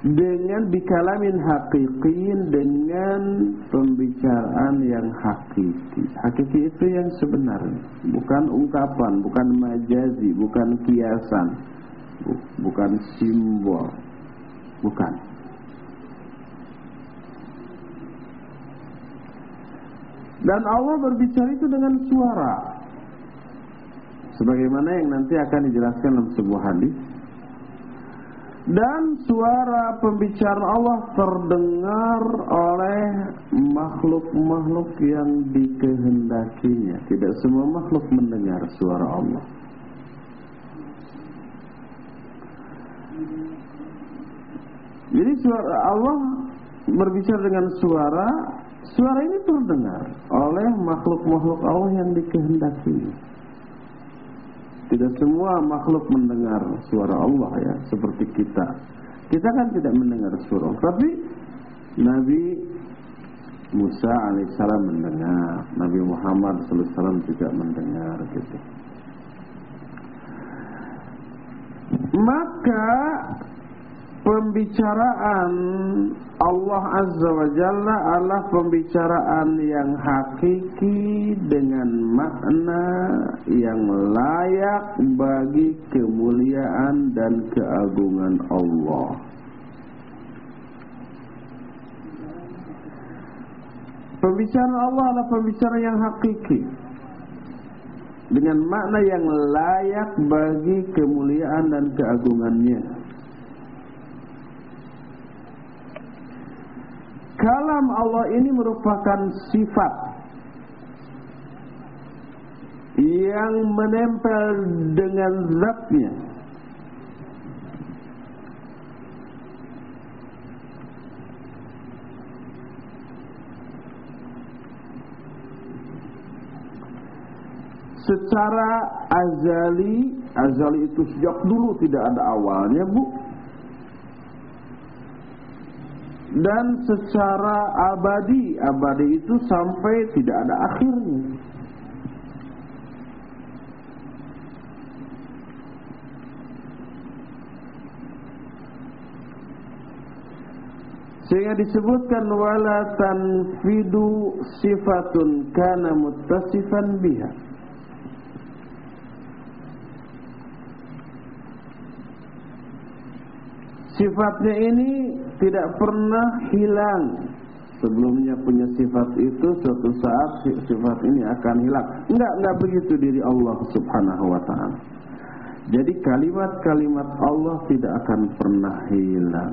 dengan bikalamin hakikin dengan pembicaraan yang hakiki hakiki itu yang sebenarnya bukan ungkapan bukan majazi bukan kiasan bukan simbol bukan Dan Allah berbicara itu dengan suara. Sebagaimana yang nanti akan dijelaskan dalam sebuah hadis. Dan suara pembicaraan Allah terdengar oleh makhluk-makhluk yang dikehendakinya. Tidak semua makhluk mendengar suara Allah. Jadi suara Allah berbicara dengan suara Suara ini terdengar oleh makhluk-makhluk Allah yang dikehendaki. Tidak semua makhluk mendengar suara Allah ya, seperti kita. Kita kan tidak mendengar suara, tapi Nabi Musa alaihissalam mendengar, Nabi Muhammad sallallahu juga mendengar gitu. Maka pembicaraan Allah Azza wa Jalla adalah pembicaraan yang hakiki dengan makna yang layak bagi kemuliaan dan keagungan Allah. Pembicaraan Allah adalah pembicaraan yang hakiki dengan makna yang layak bagi kemuliaan dan keagungannya. Kalam Allah ini merupakan sifat yang menempel dengan zatnya. Secara azali azali itu sejak dulu tidak ada awalnya bu dan secara abadi abadi itu sampai tidak ada akhirnya. Sehingga disebutkan wala tanfidu sifatun kana muttasifan biha sifatnya ini tidak pernah hilang sebelumnya punya sifat itu suatu saat sifat ini akan hilang enggak enggak begitu diri Allah Subhanahu wa taala jadi kalimat-kalimat Allah tidak akan pernah hilang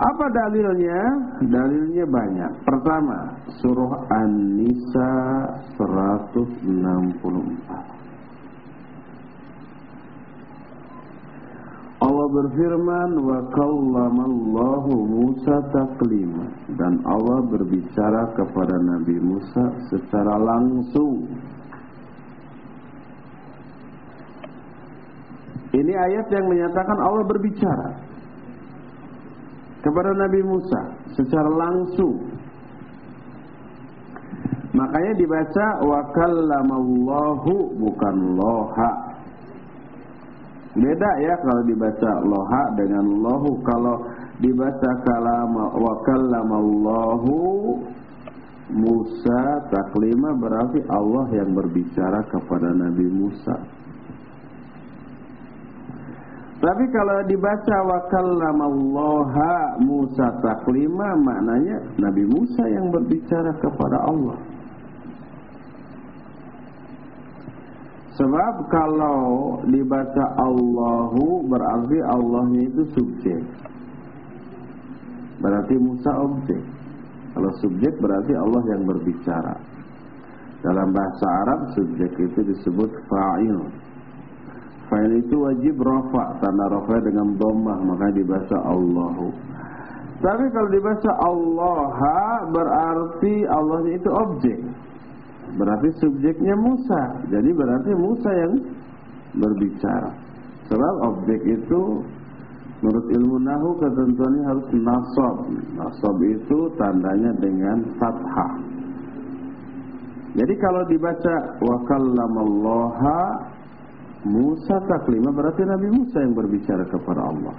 apa dalilnya? Dalilnya banyak. Pertama, surah An-Nisa 164. Allah berfirman wa kallamallahu Musa taklima dan Allah berbicara kepada Nabi Musa secara langsung. Ini ayat yang menyatakan Allah berbicara kepada Nabi Musa secara langsung. Makanya dibaca wa kallamallahu bukan loha Beda ya kalau dibaca loha dengan lohu. Kalau dibaca kalama wa kallamallahu Musa taklima berarti Allah yang berbicara kepada Nabi Musa. Tapi kalau dibaca wa kallamallaha Musa taklima maknanya Nabi Musa yang berbicara kepada Allah. Sebab kalau dibaca Allahu berarti Allahnya itu subjek. Berarti Musa objek. Kalau subjek berarti Allah yang berbicara. Dalam bahasa Arab subjek itu disebut fa'il. Fa'il itu wajib rafa, tanda rafa dengan dhammah, maka dibaca Allahu. Tapi kalau dibaca Allah berarti Allahnya itu objek. Berarti subjeknya Musa. Jadi berarti Musa yang berbicara. Sebab objek itu menurut ilmu nahu ketentuannya harus nasab. Nasab itu tandanya dengan fathah. Jadi kalau dibaca wa kallamallaha Musa taklima berarti Nabi Musa yang berbicara kepada Allah.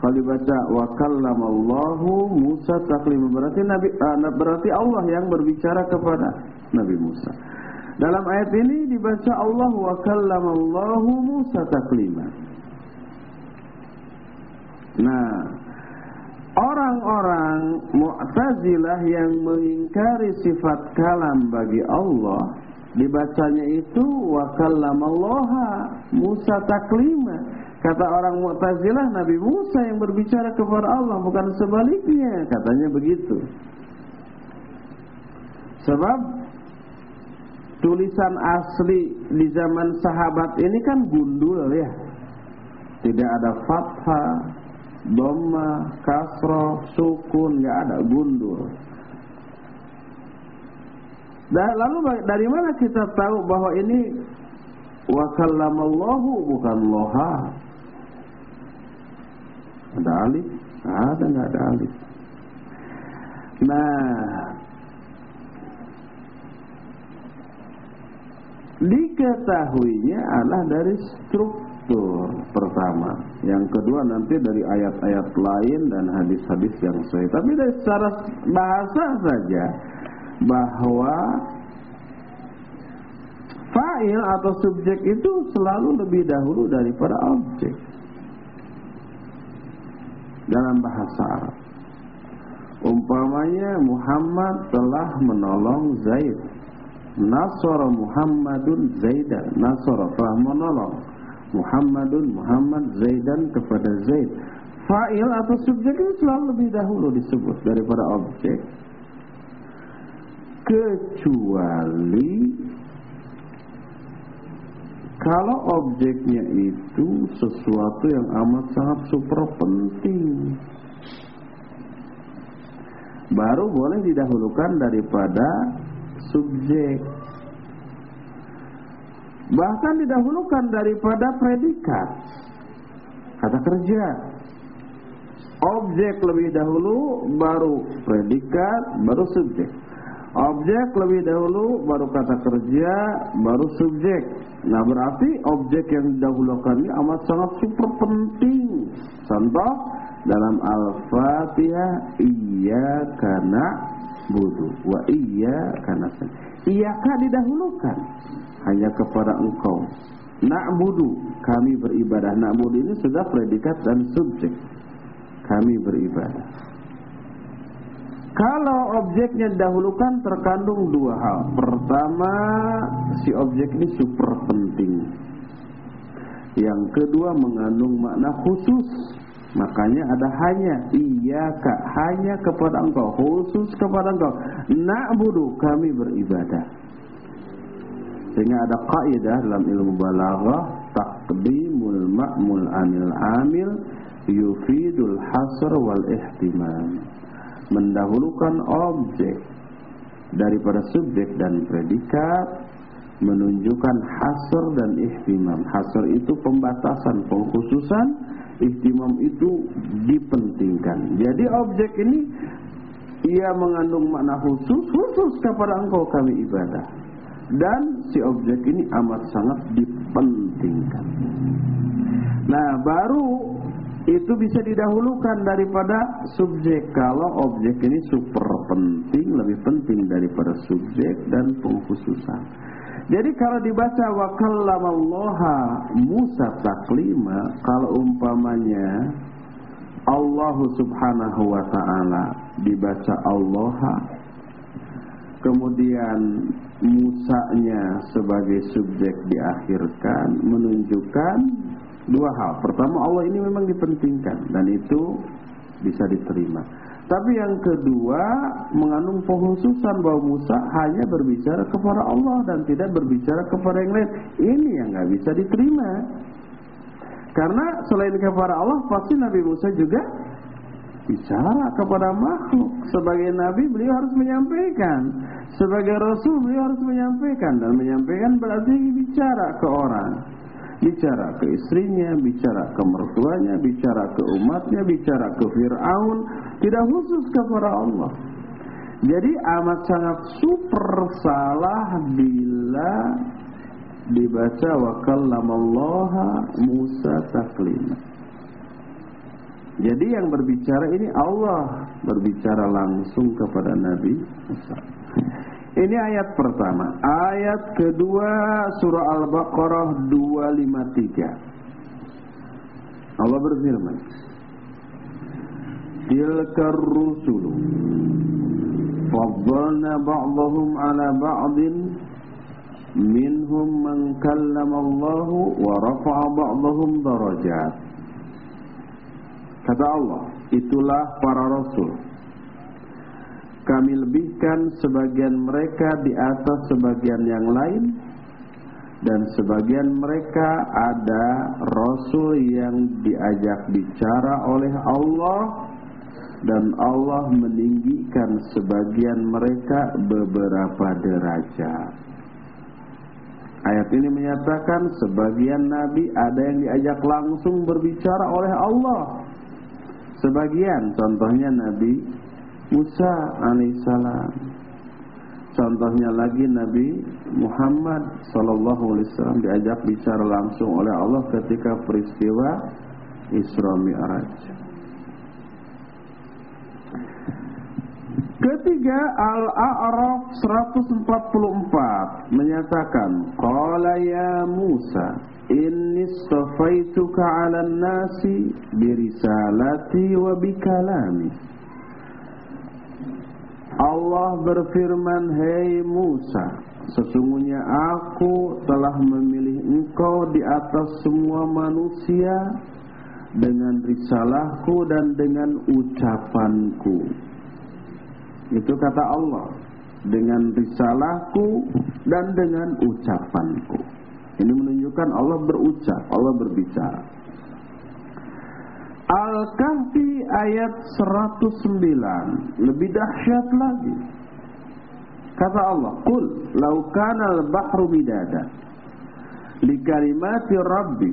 Kalau dibaca wa kallamallahu Musa taklima berarti Nabi uh, berarti Allah yang berbicara kepada Nabi Musa. Dalam ayat ini dibaca Allah wa kallamallahu Musa taklima. Nah, orang-orang Mu'tazilah yang mengingkari sifat kalam bagi Allah dibacanya itu wa kallamallaha Musa taklima. Kata orang Mu'tazilah Nabi Musa yang berbicara kepada Allah bukan sebaliknya, katanya begitu. Sebab tulisan asli di zaman sahabat ini kan gundul ya. Tidak ada fathah, dhamma, kasroh, sukun, nggak ada gundul. Dan lalu dari mana kita tahu bahwa ini wa kallamallahu bukan loha? Ada alif? Ada nggak ada alif? Nah, diketahuinya adalah dari struktur pertama. Yang kedua nanti dari ayat-ayat lain dan hadis-hadis yang sahih. Tapi dari secara bahasa saja bahwa fa'il atau subjek itu selalu lebih dahulu daripada objek dalam bahasa Arab. Umpamanya Muhammad telah menolong Zaid. Nasara Muhammadun Zaidan. Nasara telah menolong Muhammadun Muhammad Zaidan kepada Zaid. Fa'il atau subjek itu selalu lebih dahulu disebut daripada objek kecuali kalau objeknya itu sesuatu yang amat sangat super penting baru boleh didahulukan daripada subjek bahkan didahulukan daripada predikat kata kerja objek lebih dahulu baru predikat baru subjek Objek lebih dahulu, baru kata kerja, baru subjek. Nah berarti objek yang didahulukan ini amat sangat super penting. Contoh dalam Al-Fatihah, iya karena budu, wa iya karena Iya kah didahulukan hanya kepada engkau. Na'budu, kami beribadah. Na'budu ini sudah predikat dan subjek. Kami beribadah. Kalau objeknya didahulukan terkandung dua hal. Pertama, si objek ini super penting. Yang kedua mengandung makna khusus. Makanya ada hanya iya kak hanya kepada engkau khusus kepada engkau. Na'budu kami beribadah. Sehingga ada kaidah dalam ilmu balaghah taqdimul ma'mul anil amil yufidul hasr wal ihtimam mendahulukan objek daripada subjek dan predikat menunjukkan hasr dan ihtimam. Hasr itu pembatasan, pengkhususan, ihtimam itu dipentingkan. Jadi objek ini ia mengandung makna khusus, khusus kepada engkau kami ibadah. Dan si objek ini amat sangat dipentingkan. Nah, baru itu bisa didahulukan daripada subjek kalau objek ini super penting lebih penting daripada subjek dan pengkhususan jadi kalau dibaca wa kallamallaha Musa taklima kalau umpamanya Allah subhanahu wa ta'ala dibaca Allah kemudian Musanya sebagai subjek diakhirkan menunjukkan dua hal. Pertama Allah ini memang dipentingkan dan itu bisa diterima. Tapi yang kedua mengandung penghususan bahwa Musa hanya berbicara kepada Allah dan tidak berbicara kepada yang lain. Ini yang nggak bisa diterima. Karena selain kepada Allah pasti Nabi Musa juga bicara kepada makhluk. Sebagai nabi beliau harus menyampaikan. Sebagai rasul beliau harus menyampaikan dan menyampaikan berarti bicara ke orang bicara ke istrinya, bicara ke mertuanya, bicara ke umatnya, bicara ke Fir'aun, tidak khusus kepada Allah. Jadi amat sangat super salah bila dibaca wa kallamallaha Musa taklima. Jadi yang berbicara ini Allah berbicara langsung kepada Nabi Musa. Ini ayat pertama. Ayat kedua surah Al-Baqarah 253. Allah berfirman, "Tilkar rusulu faddalna ba'dahum 'ala ba'din minhum man kallama Allah wa rafa'a ba'dahum darajat." Kata Allah, itulah para rasul kami lebihkan sebagian mereka di atas sebagian yang lain dan sebagian mereka ada rasul yang diajak bicara oleh Allah dan Allah meninggikan sebagian mereka beberapa derajat. Ayat ini menyatakan sebagian nabi ada yang diajak langsung berbicara oleh Allah. Sebagian contohnya Nabi Musa alaihissalam. Contohnya lagi Nabi Muhammad sallallahu alaihi wasallam diajak bicara langsung oleh Allah ketika peristiwa Isra Mi'raj. Ketiga Al-A'raf 144 menyatakan qala ya Musa inni stafaituka 'alan nasi birisalati wa bikalami Allah berfirman, Hei Musa, sesungguhnya aku telah memilih engkau di atas semua manusia dengan risalahku dan dengan ucapanku. Itu kata Allah, dengan risalahku dan dengan ucapanku. Ini menunjukkan Allah berucap, Allah berbicara. Al-Kahfi ayat 109 lebih dahsyat lagi. Kata Allah, "Qul al-bahru midada li kalimati rabbi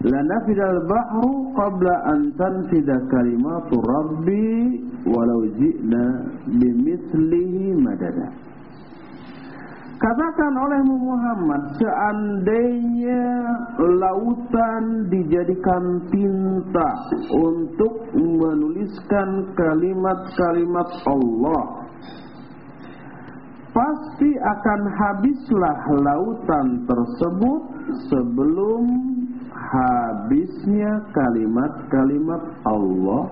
al-bahru qabla an tanfida kalimatu rabbi walau ji'na bimithlihi madada." Katakan oleh Muhammad seandainya lautan dijadikan tinta untuk menuliskan kalimat-kalimat Allah Pasti akan habislah lautan tersebut sebelum habisnya kalimat-kalimat Allah.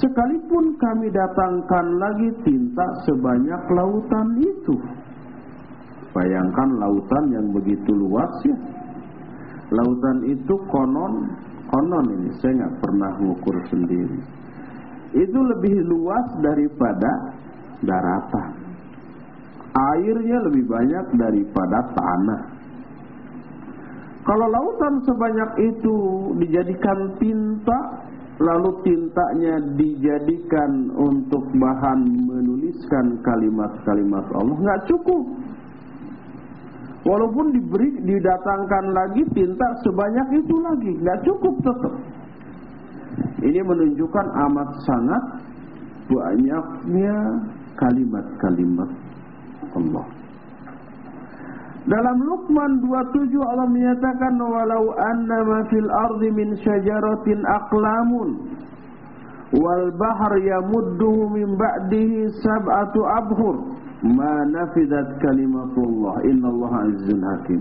Sekalipun kami datangkan lagi tinta sebanyak lautan itu Bayangkan lautan yang begitu luas ya. Lautan itu konon, konon ini saya nggak pernah mengukur sendiri. Itu lebih luas daripada daratan. Airnya lebih banyak daripada tanah. Kalau lautan sebanyak itu dijadikan tinta, lalu tintanya dijadikan untuk bahan menuliskan kalimat-kalimat Allah, nggak cukup. Walaupun diberi didatangkan lagi tinta sebanyak itu lagi, nggak cukup tetap. Ini menunjukkan amat sangat banyaknya kalimat-kalimat Allah. Dalam Luqman 27 Allah menyatakan walau anna ma fil ardi min syajaratin aqlamun wal bahr yamudduhu min ba'dihi sab'atu abhur ma nafidat kalimatullah. Innallaha azizun hakim.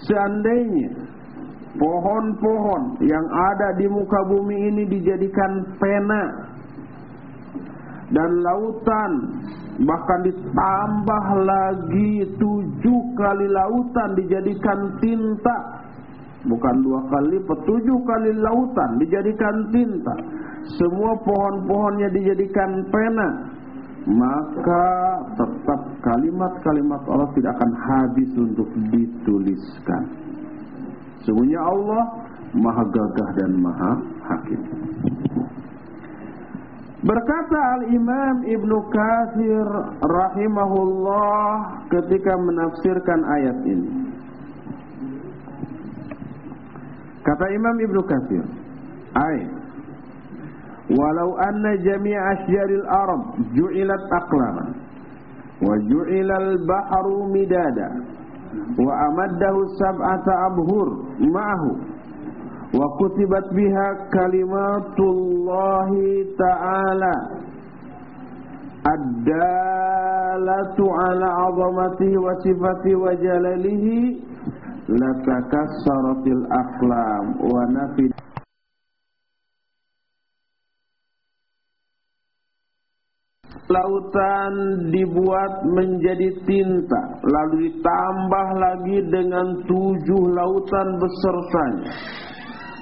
Seandainya pohon-pohon yang ada di muka bumi ini dijadikan pena dan lautan bahkan ditambah lagi tujuh kali lautan dijadikan tinta bukan dua kali petujuh kali lautan dijadikan tinta semua pohon-pohonnya dijadikan pena maka tetap kalimat-kalimat Allah tidak akan habis untuk dituliskan. Sungguhnya Allah maha gagah dan maha hakim. Berkata Al-Imam Ibnu Katsir rahimahullah ketika menafsirkan ayat ini. Kata Imam Ibnu Katsir, ayat walau anna jami' asjaril arab ju'ilat aqlaman wa ju'ilal bahru midada wa amaddahu sab'ata abhur ma'ahu wa kutibat biha kalimatullahi ta'ala ad-dalatu ala 'azamatihi wa sifatihi wa lautan dibuat menjadi tinta lalu ditambah lagi dengan tujuh lautan besertanya.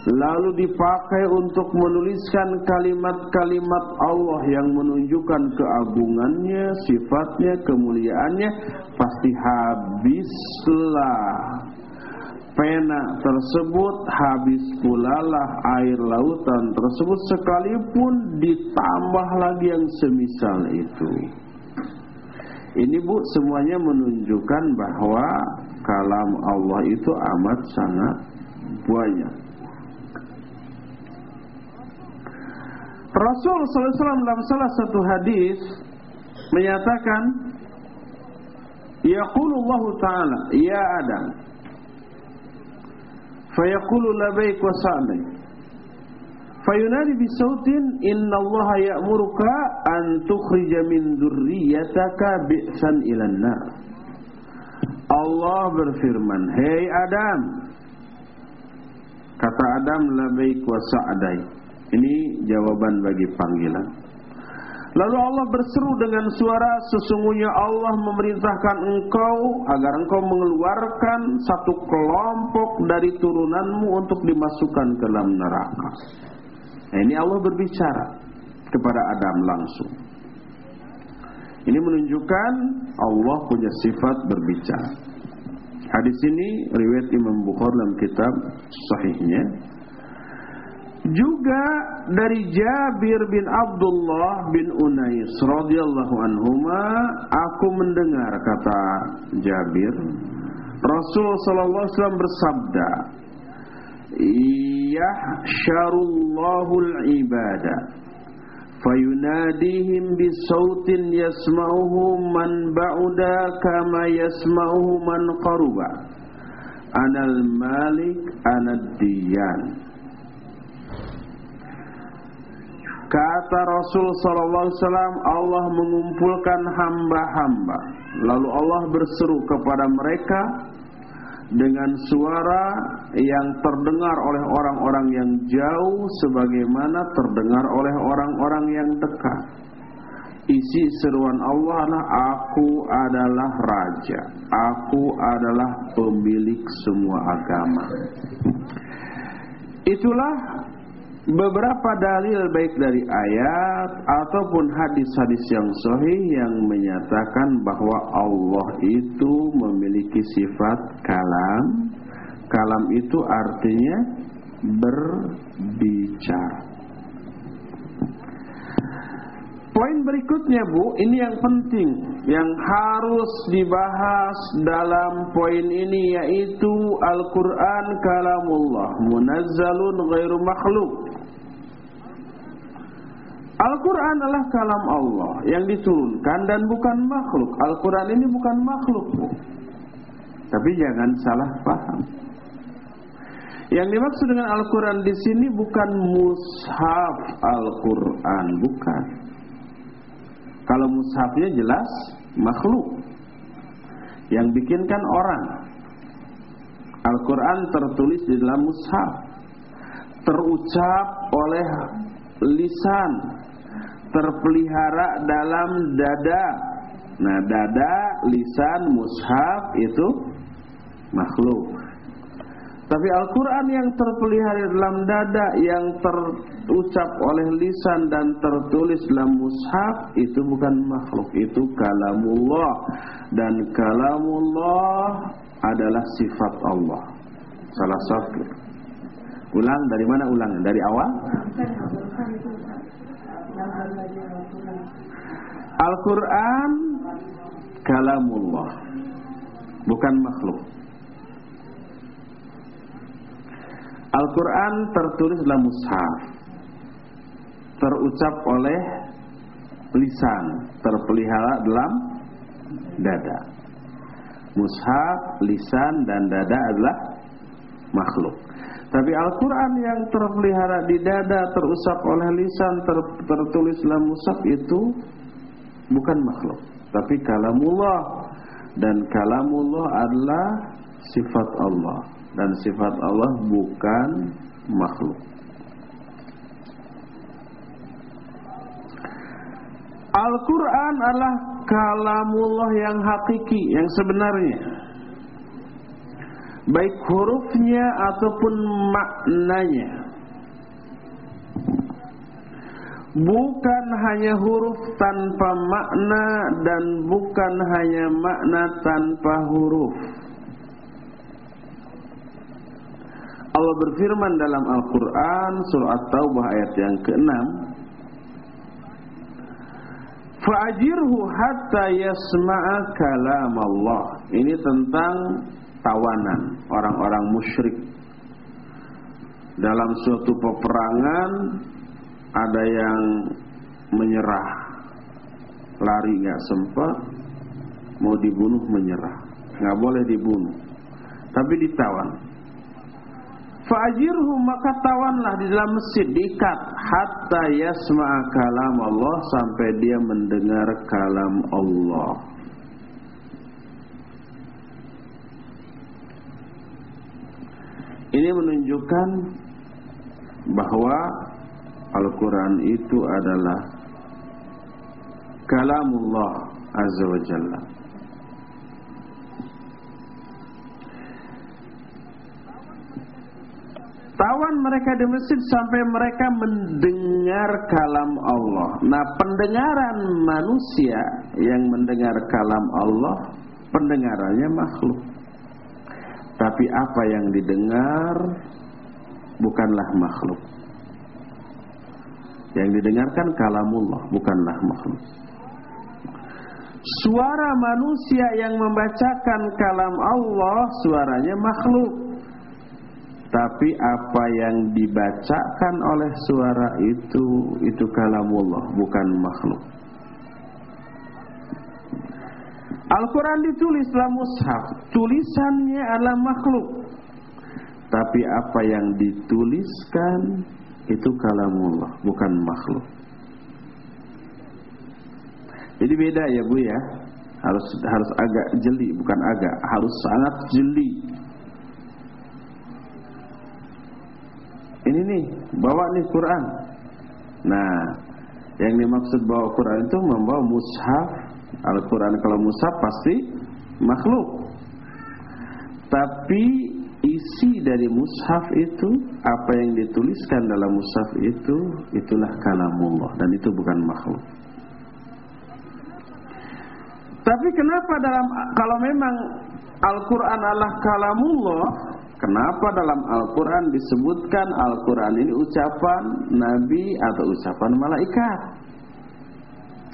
Lalu dipakai untuk menuliskan kalimat-kalimat Allah yang menunjukkan keagungannya, sifatnya, kemuliaannya. Pasti habislah pena tersebut habis pula lah air lautan tersebut sekalipun ditambah lagi yang semisal itu. Ini Bu semuanya menunjukkan bahwa kalam Allah itu amat sangat banyak. Rasul SAW dalam salah satu hadis menyatakan, Yaqulullah Ta'ala, Ya Adam, fayaqulu labaik wa sa'laik fayunadi bisautin innallaha ya'muruka an min dzurriyyataka bi'san ilan Allah berfirman hei Adam kata Adam labaik wa ini jawaban bagi panggilan Lalu Allah berseru dengan suara sesungguhnya Allah memerintahkan engkau agar engkau mengeluarkan satu kelompok dari turunanmu untuk dimasukkan ke dalam neraka. Nah, ini Allah berbicara kepada Adam langsung. Ini menunjukkan Allah punya sifat berbicara. Hadis ini riwayat Imam Bukhari dalam kitab sahihnya juga dari Jabir bin Abdullah bin Unais radhiyallahu anhuma aku mendengar kata Jabir. Rasul sallallahu alaihi wasallam bersabda Yahsyarullahul ibada fayunadihim bisautin yasma'uhu man ba'uda kama yasma'uhu man qaruba. Anal malik anad diyan Kata Rasul sallallahu wasallam Allah mengumpulkan hamba-hamba lalu Allah berseru kepada mereka dengan suara yang terdengar oleh orang-orang yang jauh sebagaimana terdengar oleh orang-orang yang dekat. Isi seruan Allah adalah aku adalah raja, aku adalah pemilik semua agama. Itulah beberapa dalil baik dari ayat ataupun hadis-hadis yang sahih yang menyatakan bahwa Allah itu memiliki sifat kalam. Kalam itu artinya berbicara. Poin berikutnya Bu, ini yang penting yang harus dibahas dalam poin ini yaitu Al-Qur'an kalamullah, munazzalun ghairu makhluk. Al-Quran adalah kalam Allah yang diturunkan dan bukan makhluk. Al-Quran ini bukan makhluk. Tapi jangan salah paham. Yang dimaksud dengan Al-Quran di sini bukan mushaf Al-Quran, bukan. Kalau mushafnya jelas makhluk. Yang bikinkan orang. Al-Quran tertulis di dalam mushaf. Terucap oleh lisan terpelihara dalam dada. Nah, dada, lisan, mushaf itu makhluk. Tapi Al-Quran yang terpelihara dalam dada, yang terucap oleh lisan dan tertulis dalam mushaf itu bukan makhluk, itu kalamullah. Dan kalamullah adalah sifat Allah. Salah satu. Ulang dari mana ulang? Dari awal? Al-Quran kalamullah bukan makhluk. Al-Quran tertulis dalam mushaf. terucap oleh lisan, terpelihara dalam dada. Mushaf, lisan dan dada adalah makhluk. Tapi Al-Quran yang terpelihara di dada, terusap oleh lisan, ter, tertulis dalam mushaf itu bukan makhluk. Tapi kalamullah. Dan kalamullah adalah sifat Allah. Dan sifat Allah bukan makhluk. Al-Quran adalah kalamullah yang hakiki, yang sebenarnya. Baik hurufnya ataupun maknanya. Bukan hanya huruf tanpa makna dan bukan hanya makna tanpa huruf. Allah berfirman dalam Al-Quran surah At-Taubah ayat yang ke-6 Fa'ajirhu hatta yasma'a kalam Allah. Ini tentang tawanan orang-orang musyrik. Dalam suatu peperangan ada yang menyerah, lari nggak sempat, mau dibunuh menyerah, nggak boleh dibunuh, tapi ditawan. Fajirhu maka tawanlah di dalam masjid diikat hatta yasma'a kalam Allah sampai dia mendengar kalam Allah. Ini menunjukkan bahwa Al-Quran itu adalah kalamullah azza wa jalla. Tawan mereka di masjid sampai mereka mendengar kalam Allah. Nah, pendengaran manusia yang mendengar kalam Allah, pendengarannya makhluk. Tapi apa yang didengar bukanlah makhluk. Yang didengarkan kalamullah, bukanlah makhluk. Suara manusia yang membacakan kalam Allah, suaranya makhluk. Tapi apa yang dibacakan oleh suara itu itu kalamullah bukan makhluk. Al-Quran ditulis dalam mushaf, tulisannya adalah makhluk. Tapi apa yang dituliskan itu kalamullah, bukan makhluk. Jadi beda ya Bu ya. Harus harus agak jeli, bukan agak, harus sangat jeli ini nih bawa nih Quran nah yang dimaksud bawa Quran itu membawa mushaf Al-Quran kalau mushaf pasti makhluk. Tapi isi dari mushaf itu apa yang dituliskan dalam mushaf itu itulah kalamullah. Dan itu bukan makhluk. Tapi kenapa dalam kalau memang Al-Quran adalah kalamullah Kenapa dalam Al-Quran disebutkan Al-Quran ini ucapan Nabi atau ucapan malaikat?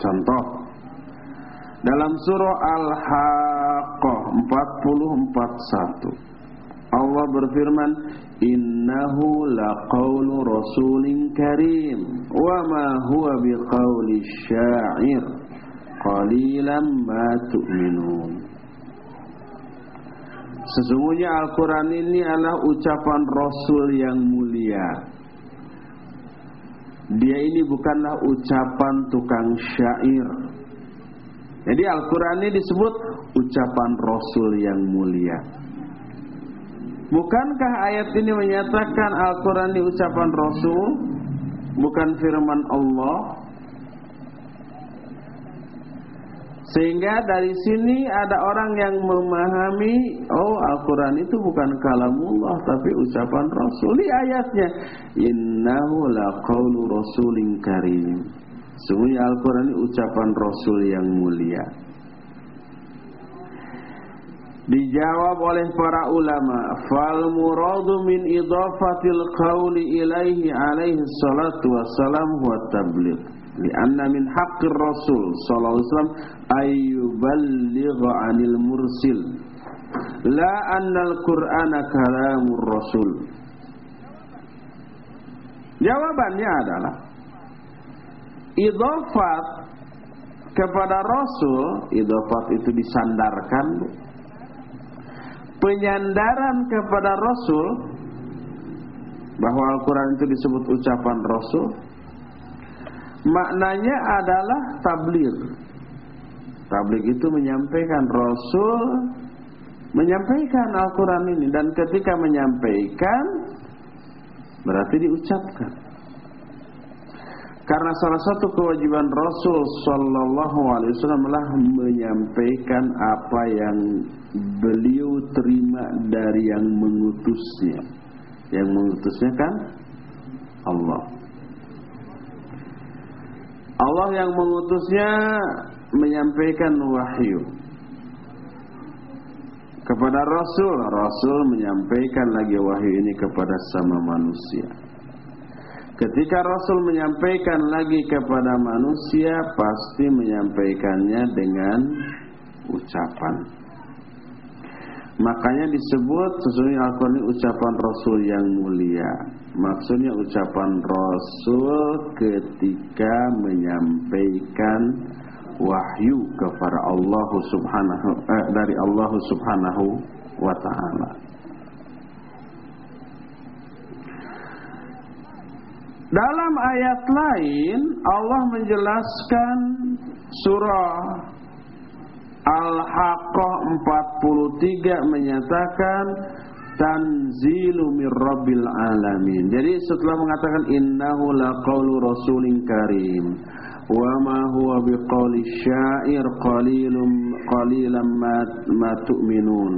Contoh Dalam surah Al-Haqqah 4041 Allah berfirman Innahu laqawlu rasulin karim Wa ma huwa biqawli syair Qalilan ma tu'minun. Sesungguhnya Al-Quran ini adalah ucapan Rasul yang mulia. Dia ini bukanlah ucapan tukang syair Jadi Al-Quran ini disebut ucapan Rasul yang mulia Bukankah ayat ini menyatakan Al-Quran ini ucapan Rasul Bukan firman Allah Sehingga dari sini ada orang yang memahami oh Al-Qur'an itu bukan kalamullah tapi ucapan Rasul. Di ayatnya innahu laqaulu rasulin karim. Sungguhnya Al-Qur'an ini ucapan Rasul yang mulia. Dijawab oleh para ulama, fal muradu min idafatil qauli ilaihi alaihi salatu wassalam huwa tabligh. Lianna min haqqir Rasul sallallahu alaihi wasallam ayyuballigha 'anil mursil. La anna al-Qur'ana kalamur Rasul. Jawabannya adalah idofat kepada Rasul, idofat itu disandarkan. Penyandaran kepada Rasul bahwa Al-Quran itu disebut ucapan Rasul, maknanya adalah tablir. Tablik itu menyampaikan Rasul menyampaikan Al-Quran ini dan ketika menyampaikan berarti diucapkan. Karena salah satu kewajiban Rasul Sallallahu Alaihi Wasallam adalah menyampaikan apa yang beliau terima dari yang mengutusnya. Yang mengutusnya kan Allah. Allah yang mengutusnya menyampaikan wahyu kepada Rasul. Rasul menyampaikan lagi wahyu ini kepada sama manusia. Ketika Rasul menyampaikan lagi kepada manusia, pasti menyampaikannya dengan ucapan. Makanya disebut sesungguhnya Al-Quran ucapan Rasul yang mulia. Maksudnya ucapan Rasul ketika menyampaikan wahyu kepada Allah Subhanahu eh, dari Allah Subhanahu wa taala. Dalam ayat lain Allah menjelaskan surah Al-Haqqah 43 menyatakan tanzilu min alamin. Jadi setelah mengatakan innahu laqaulu rasulin karim wa ma huwa biqauli syair qalilum qalilan ma, ma tu'minun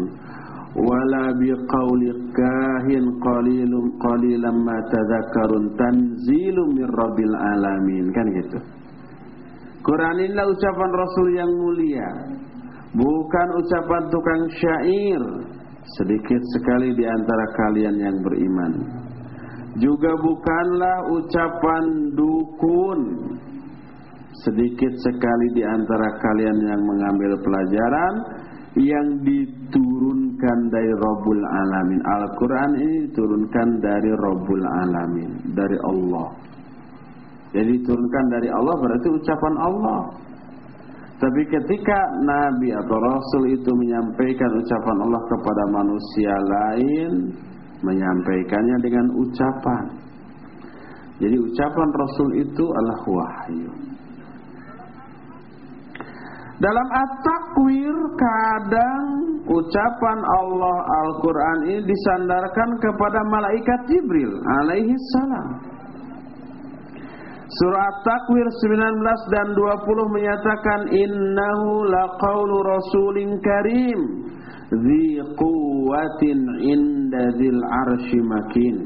wala biqauli kahin qalilum qalilam ma tadhakkarun tanzilum min rabbil alamin. Kan gitu. Quran inilah ucapan Rasul yang mulia. Bukan ucapan tukang syair. Sedikit sekali di antara kalian yang beriman. Juga bukanlah ucapan dukun. Sedikit sekali di antara kalian yang mengambil pelajaran yang diturunkan dari Rabbul Alamin. Al-Quran ini diturunkan dari Rabbul Alamin, dari Allah. Jadi diturunkan dari Allah berarti ucapan Allah. Tapi ketika Nabi atau Rasul itu menyampaikan ucapan Allah kepada manusia lain, menyampaikannya dengan ucapan. Jadi ucapan Rasul itu adalah wahyu. Dalam at-takwir kadang ucapan Allah Al-Quran ini disandarkan kepada malaikat Jibril alaihi salam. Surah At-Takwir 19 dan 20 menyatakan innahu laqaulu rasulin karim dzi quwwatin inda arsy makin.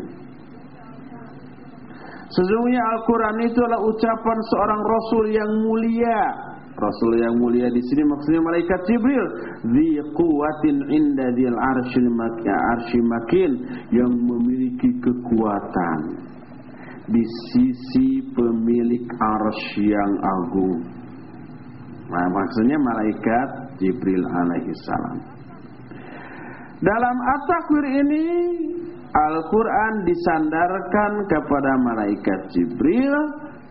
Sesungguhnya Al-Quran itu adalah ucapan seorang Rasul yang mulia Rasul yang mulia di sini maksudnya malaikat Jibril di kuatin inda dil arsy makin yang memiliki kekuatan di sisi pemilik arsy yang agung. Nah, maksudnya malaikat Jibril alaihi salam. Dalam at-takwir ini Al-Quran disandarkan kepada malaikat Jibril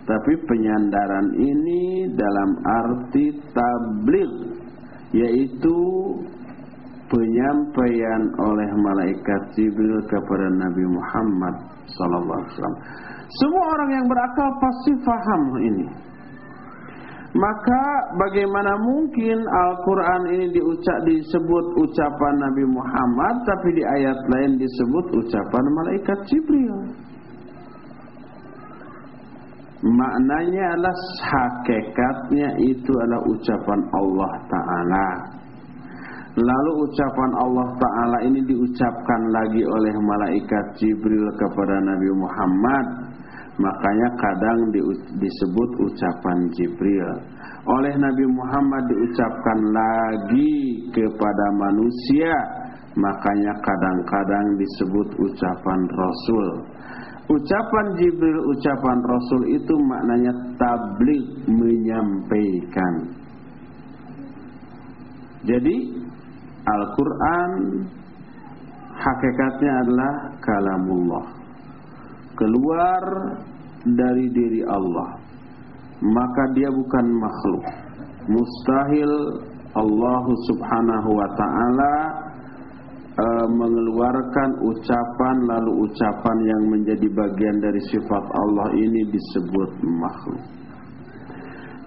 tapi penyandaran ini dalam arti tabligh yaitu penyampaian oleh malaikat Jibril kepada Nabi Muhammad wasallam. Semua orang yang berakal pasti faham ini. Maka bagaimana mungkin Al-Quran ini diucap, disebut ucapan Nabi Muhammad Tapi di ayat lain disebut ucapan Malaikat Jibril Maknanya adalah hakikatnya itu adalah ucapan Allah Ta'ala. Lalu ucapan Allah Ta'ala ini diucapkan lagi oleh malaikat Jibril kepada Nabi Muhammad. Makanya kadang disebut ucapan Jibril. Oleh Nabi Muhammad diucapkan lagi kepada manusia. Makanya kadang-kadang disebut ucapan Rasul Ucapan Jibril, ucapan Rasul itu maknanya tabligh menyampaikan. Jadi Al-Quran hakikatnya adalah kalamullah. Keluar dari diri Allah. maka dia bukan makhluk. Mustahil Allah Subhanahu wa taala mengeluarkan ucapan lalu ucapan yang menjadi bagian dari sifat Allah ini disebut makhluk.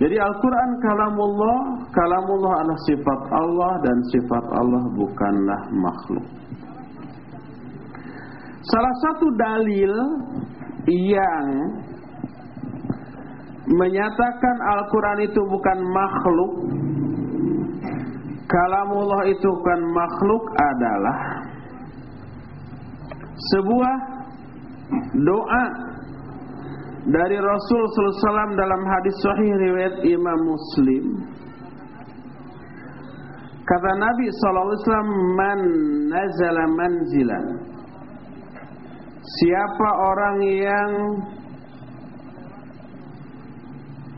Jadi Al-Quran kalamullah Kalamullah adalah sifat Allah Dan sifat Allah bukanlah makhluk Salah satu dalil Yang Menyatakan Al-Quran itu bukan makhluk Kalamullah itu bukan makhluk adalah Sebuah Doa dari Rasul SAW dalam hadis sahih riwayat Imam Muslim. Kata Nabi SAW man nazala manzilan. Siapa orang yang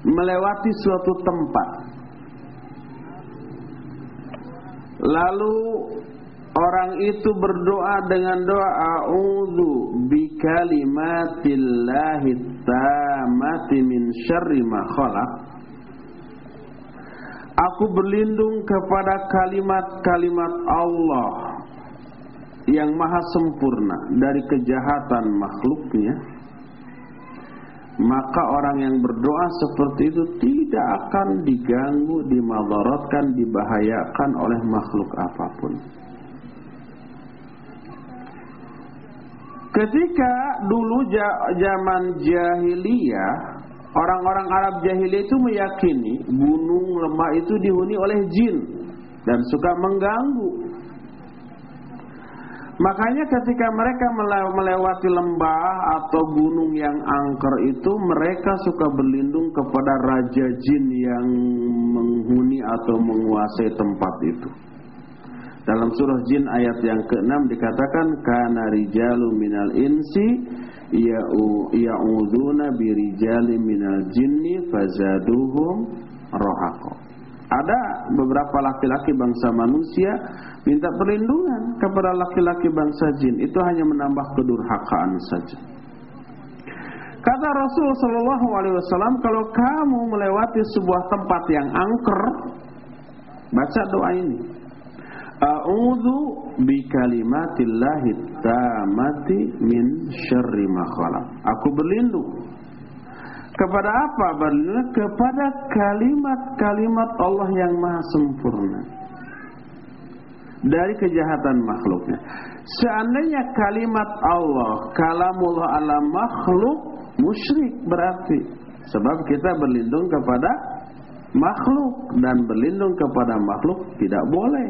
melewati suatu tempat lalu Orang itu berdoa dengan doa A'udhu bikalimatillahi tamati min syarri ma khalaq. Aku berlindung kepada kalimat-kalimat Allah yang maha sempurna dari kejahatan makhluknya maka orang yang berdoa seperti itu tidak akan diganggu, dimadaratkan, dibahayakan oleh makhluk apa pun. Ketika dulu zaman jahiliyah, orang-orang Arab jahiliyah itu meyakini gunung lembah itu dihuni oleh jin dan suka mengganggu. Makanya ketika mereka melewati lembah atau gunung yang angker itu mereka suka berlindung kepada raja jin yang menghuni atau menguasai tempat itu. Dalam surah Jin ayat yang ke-6 dikatakan kana rijalu minal insi ya'udzuuna birijali minal jinni fazaduhum rohako. Ada beberapa laki-laki bangsa manusia minta perlindungan kepada laki-laki bangsa jin. Itu hanya menambah kedurhakaan saja. Kata Rasul Shallallahu Alaihi Wasallam, kalau kamu melewati sebuah tempat yang angker, baca doa ini. A'udzu bikalimatillahi tamati min syarri ma. Aku berlindung kepada apa? Berlindung kepada kalimat-kalimat Allah yang maha sempurna dari kejahatan makhluknya. Seandainya kalimat Allah, kalamullah ala makhluk musyrik berarti sebab kita berlindung kepada makhluk dan berlindung kepada makhluk tidak boleh.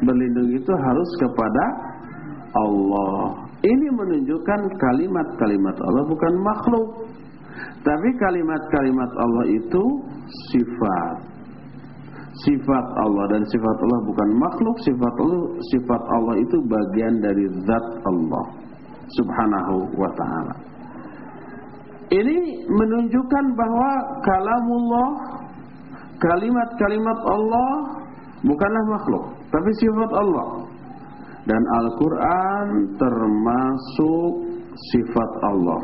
Berlindung itu harus kepada Allah. Ini menunjukkan kalimat-kalimat Allah bukan makhluk. Tapi kalimat-kalimat Allah itu sifat. Sifat Allah dan sifat Allah bukan makhluk, sifat Allah sifat Allah itu bagian dari zat Allah Subhanahu wa taala. Ini menunjukkan bahwa kalamullah Kalimat-kalimat Allah bukanlah makhluk, tapi sifat Allah. Dan Al-Quran termasuk sifat Allah.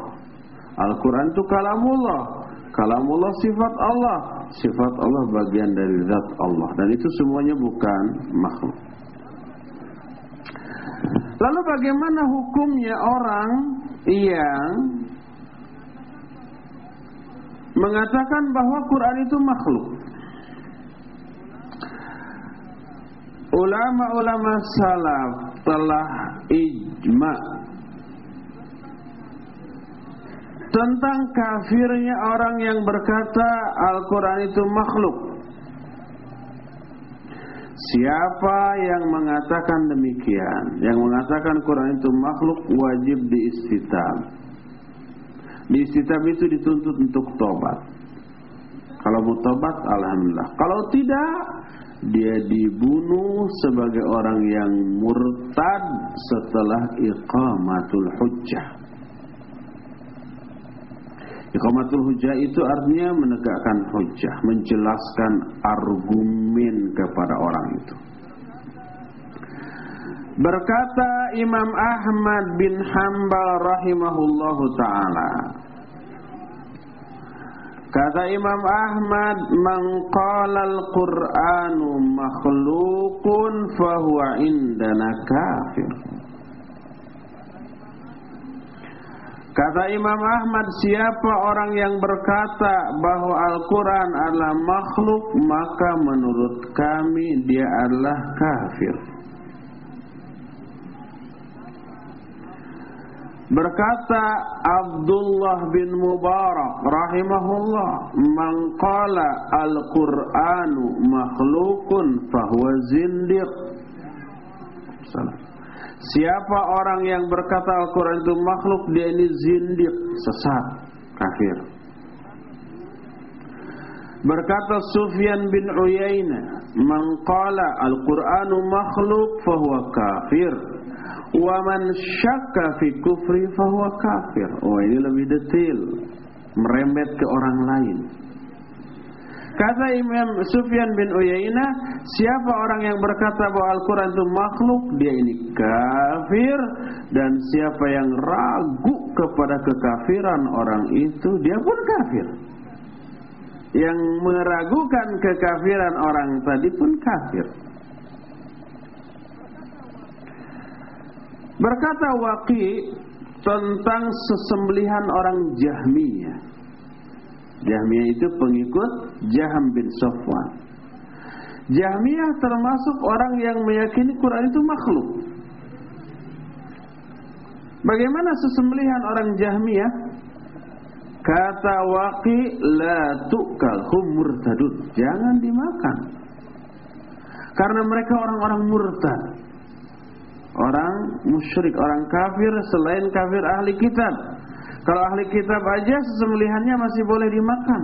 Al-Quran itu kalamullah. Kalamullah sifat Allah. Sifat Allah bagian dari zat Allah. Dan itu semuanya bukan makhluk. Lalu bagaimana hukumnya orang yang mengatakan bahwa Quran itu makhluk? Ulama-ulama salaf telah ijma tentang kafirnya orang yang berkata Al-Quran itu makhluk. Siapa yang mengatakan demikian, yang mengatakan Quran itu makhluk wajib diistitab. Diistitab itu dituntut untuk tobat. Kalau mau tobat, alhamdulillah. Kalau tidak, dia dibunuh sebagai orang yang murtad setelah iqamatul hujjah. Iqamatul hujjah itu artinya menegakkan hujjah, menjelaskan argumen kepada orang itu. Berkata Imam Ahmad bin Hanbal rahimahullahu taala, Kata Imam Ahmad, "Man qala al-Qur'anu makhluqun fahuwa indana kafir." Kata Imam Ahmad, siapa orang yang berkata bahwa Al-Quran adalah makhluk, maka menurut kami dia adalah kafir. Berkata Abdullah bin Mubarak rahimahullah, "Man qala al-Qur'anu makhlukun fahuwa zindiq." Salah. Siapa orang yang berkata Al-Quran itu makhluk Dia ini zindik, sesat, kafir. Berkata Sufyan bin Uyayna Man qala Al-Quranu makhluk fahuwa kafir. Wa man syakka fi kufri fahuwa kafir Oh ini lebih detail Merembet ke orang lain Kata Imam Sufyan bin Uyainah, siapa orang yang berkata bahwa Al-Quran itu makhluk, dia ini kafir. Dan siapa yang ragu kepada kekafiran orang itu, dia pun kafir. Yang meragukan kekafiran orang tadi pun kafir. Berkata Waqi tentang sesembelihan orang Jahmiyah. Jahmiyah itu pengikut Jaham bin Sofwan. Jahmiyah termasuk orang yang meyakini Quran itu makhluk. Bagaimana sesembelihan orang Jahmiyah? Kata Waqi la tu'kal hum murtadun. Jangan dimakan. Karena mereka orang-orang murtad. Orang musyrik, orang kafir selain kafir ahli kitab. Kalau ahli kitab aja sesembelihannya masih boleh dimakan.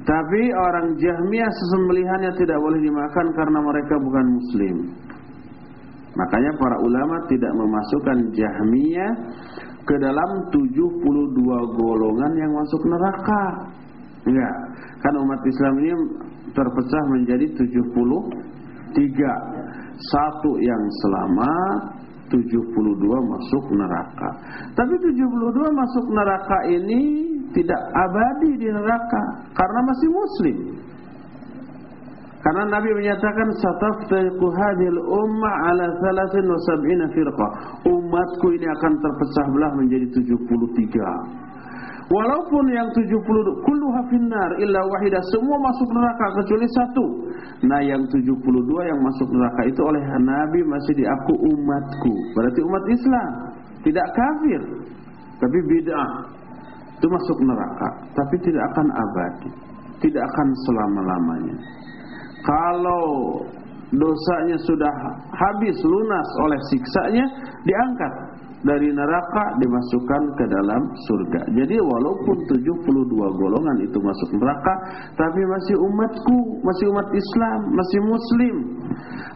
Tapi orang Jahmiyah sesembelihannya tidak boleh dimakan karena mereka bukan muslim. Makanya para ulama tidak memasukkan Jahmiyah ke dalam 72 golongan yang masuk neraka. Enggak. Kan umat Islam ini terpecah menjadi 73. Satu yang selamat, 72 masuk neraka. Tapi 72 masuk neraka ini tidak abadi di neraka karena masih muslim. Karena Nabi menyatakan sataftariqu hadhil umma ala 73 firqah. Umatku ini akan terpecah belah menjadi 73. Walaupun yang 70 kulluha finnar illa wahidah semua masuk neraka kecuali satu. Nah, yang 72 yang masuk neraka itu oleh Nabi masih diaku umatku. Berarti umat Islam, tidak kafir, tapi bid'ah. Itu masuk neraka, tapi tidak akan abadi, tidak akan selama-lamanya. Kalau dosanya sudah habis lunas oleh siksanya, diangkat dari neraka dimasukkan ke dalam surga. Jadi walaupun 72 golongan itu masuk neraka, tapi masih umatku, masih umat Islam, masih muslim.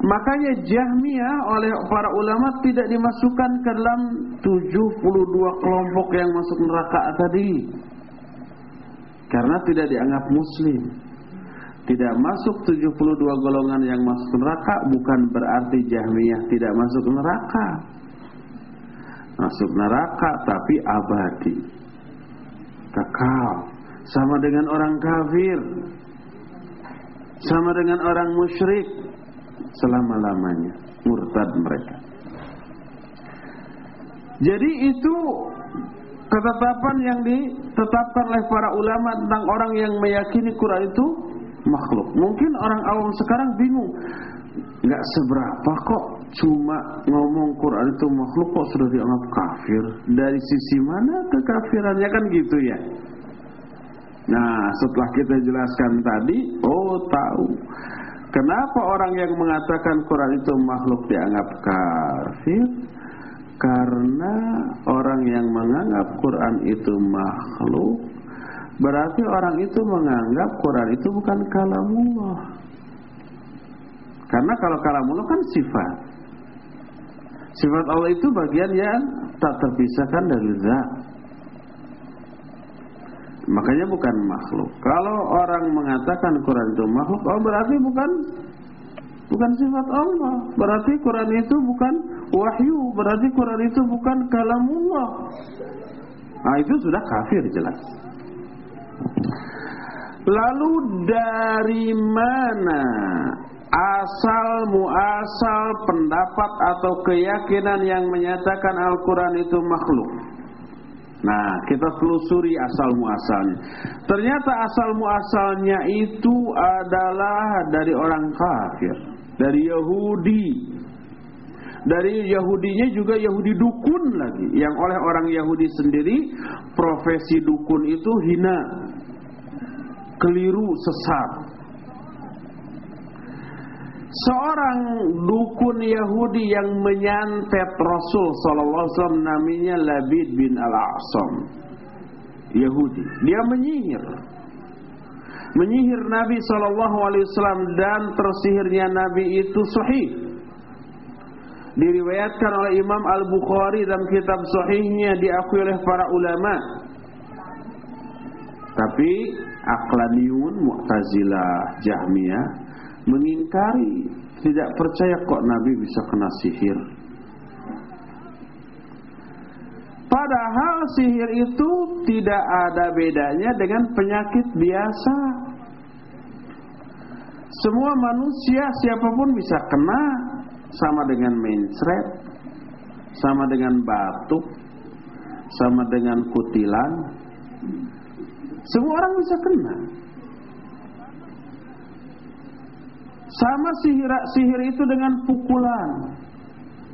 Makanya Jahmiyah oleh para ulama tidak dimasukkan ke dalam 72 kelompok yang masuk neraka tadi. Karena tidak dianggap muslim. Tidak masuk 72 golongan yang masuk neraka bukan berarti Jahmiyah tidak masuk neraka masuk neraka tapi abadi. Kekal. Sama dengan orang kafir. Sama dengan orang musyrik. Selama-lamanya. Murtad mereka. Jadi itu ketetapan yang ditetapkan oleh para ulama tentang orang yang meyakini Quran itu makhluk. Mungkin orang awam sekarang bingung, nggak seberapa kok. Cuma ngomong Quran itu makhluk kok sudah dianggap kafir. Dari sisi mana kekafirannya? Kan gitu ya. Nah setelah kita jelaskan tadi oh tahu. Kenapa orang yang mengatakan Quran itu makhluk dianggap kafir? Karena orang yang menganggap Quran itu makhluk berarti orang itu menganggap Quran itu bukan kalamullah karena kalau kalamullah kan sifat. Sifat Allah itu bagian yang tak terpisahkan dari zat. Makanya bukan makhluk. Kalau orang mengatakan Quran itu makhluk, oh berarti bukan bukan sifat Allah. Berarti Quran itu bukan wahyu, berarti Quran itu bukan kalamullah. Nah, itu sudah kafir jelas. Lalu dari mana asal muasal pendapat atau keyakinan yang menyatakan Al-Quran itu makhluk? Nah, kita telusuri asal muasalnya. Ternyata asal muasalnya itu adalah dari orang kafir, dari Yahudi. Dari Yahudinya juga Yahudi dukun lagi, yang oleh orang Yahudi sendiri profesi dukun itu hina, keliru, sesat. Seorang dukun Yahudi yang menyantet Rasul sallallahu alaihi wasallam namanya Labid bin Al-A'sam. Yahudi. Dia menyihir. Menyihir Nabi sallallahu alaihi wasallam dan tersihirnya Nabi itu sahih. Diriwayatkan oleh Imam Al-Bukhari dalam kitab sahihnya diakui oleh para ulama. Tapi Aqlaniyun, Mu'tazilah, Jahmiyah mengingkari, tidak percaya kok Nabi bisa kena sihir. Padahal sihir itu tidak ada bedanya dengan penyakit biasa. Semua manusia siapa pun bisa kena sama dengan mencret, sama dengan batuk, sama dengan kutilan. Semua orang bisa kena. Sama sihir, sihir itu dengan pukulan.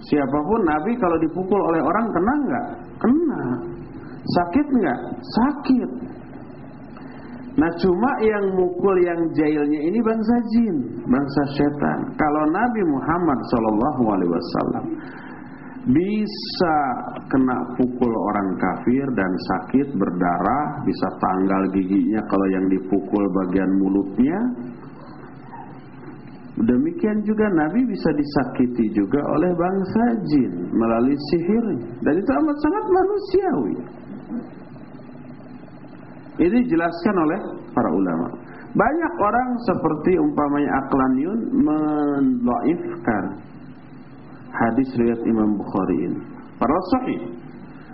Siapa pun Nabi kalau dipukul oleh orang kena nggak? Kena. Sakit nggak? Sakit. Nah cuma yang mukul yang jailnya ini bangsa jin, bangsa setan. Kalau Nabi Muhammad Wasallam bisa kena pukul orang kafir dan sakit berdarah, bisa tanggal giginya kalau yang dipukul bagian mulutnya. Demikian juga Nabi bisa disakiti juga oleh bangsa jin melalui sihir. Dan itu amat sangat manusiawi. Ini dijelaskan oleh para ulama. Banyak orang seperti umpamanya Aklaniun mendoifkan hadis riwayat Imam Bukhari ini. Para sahih.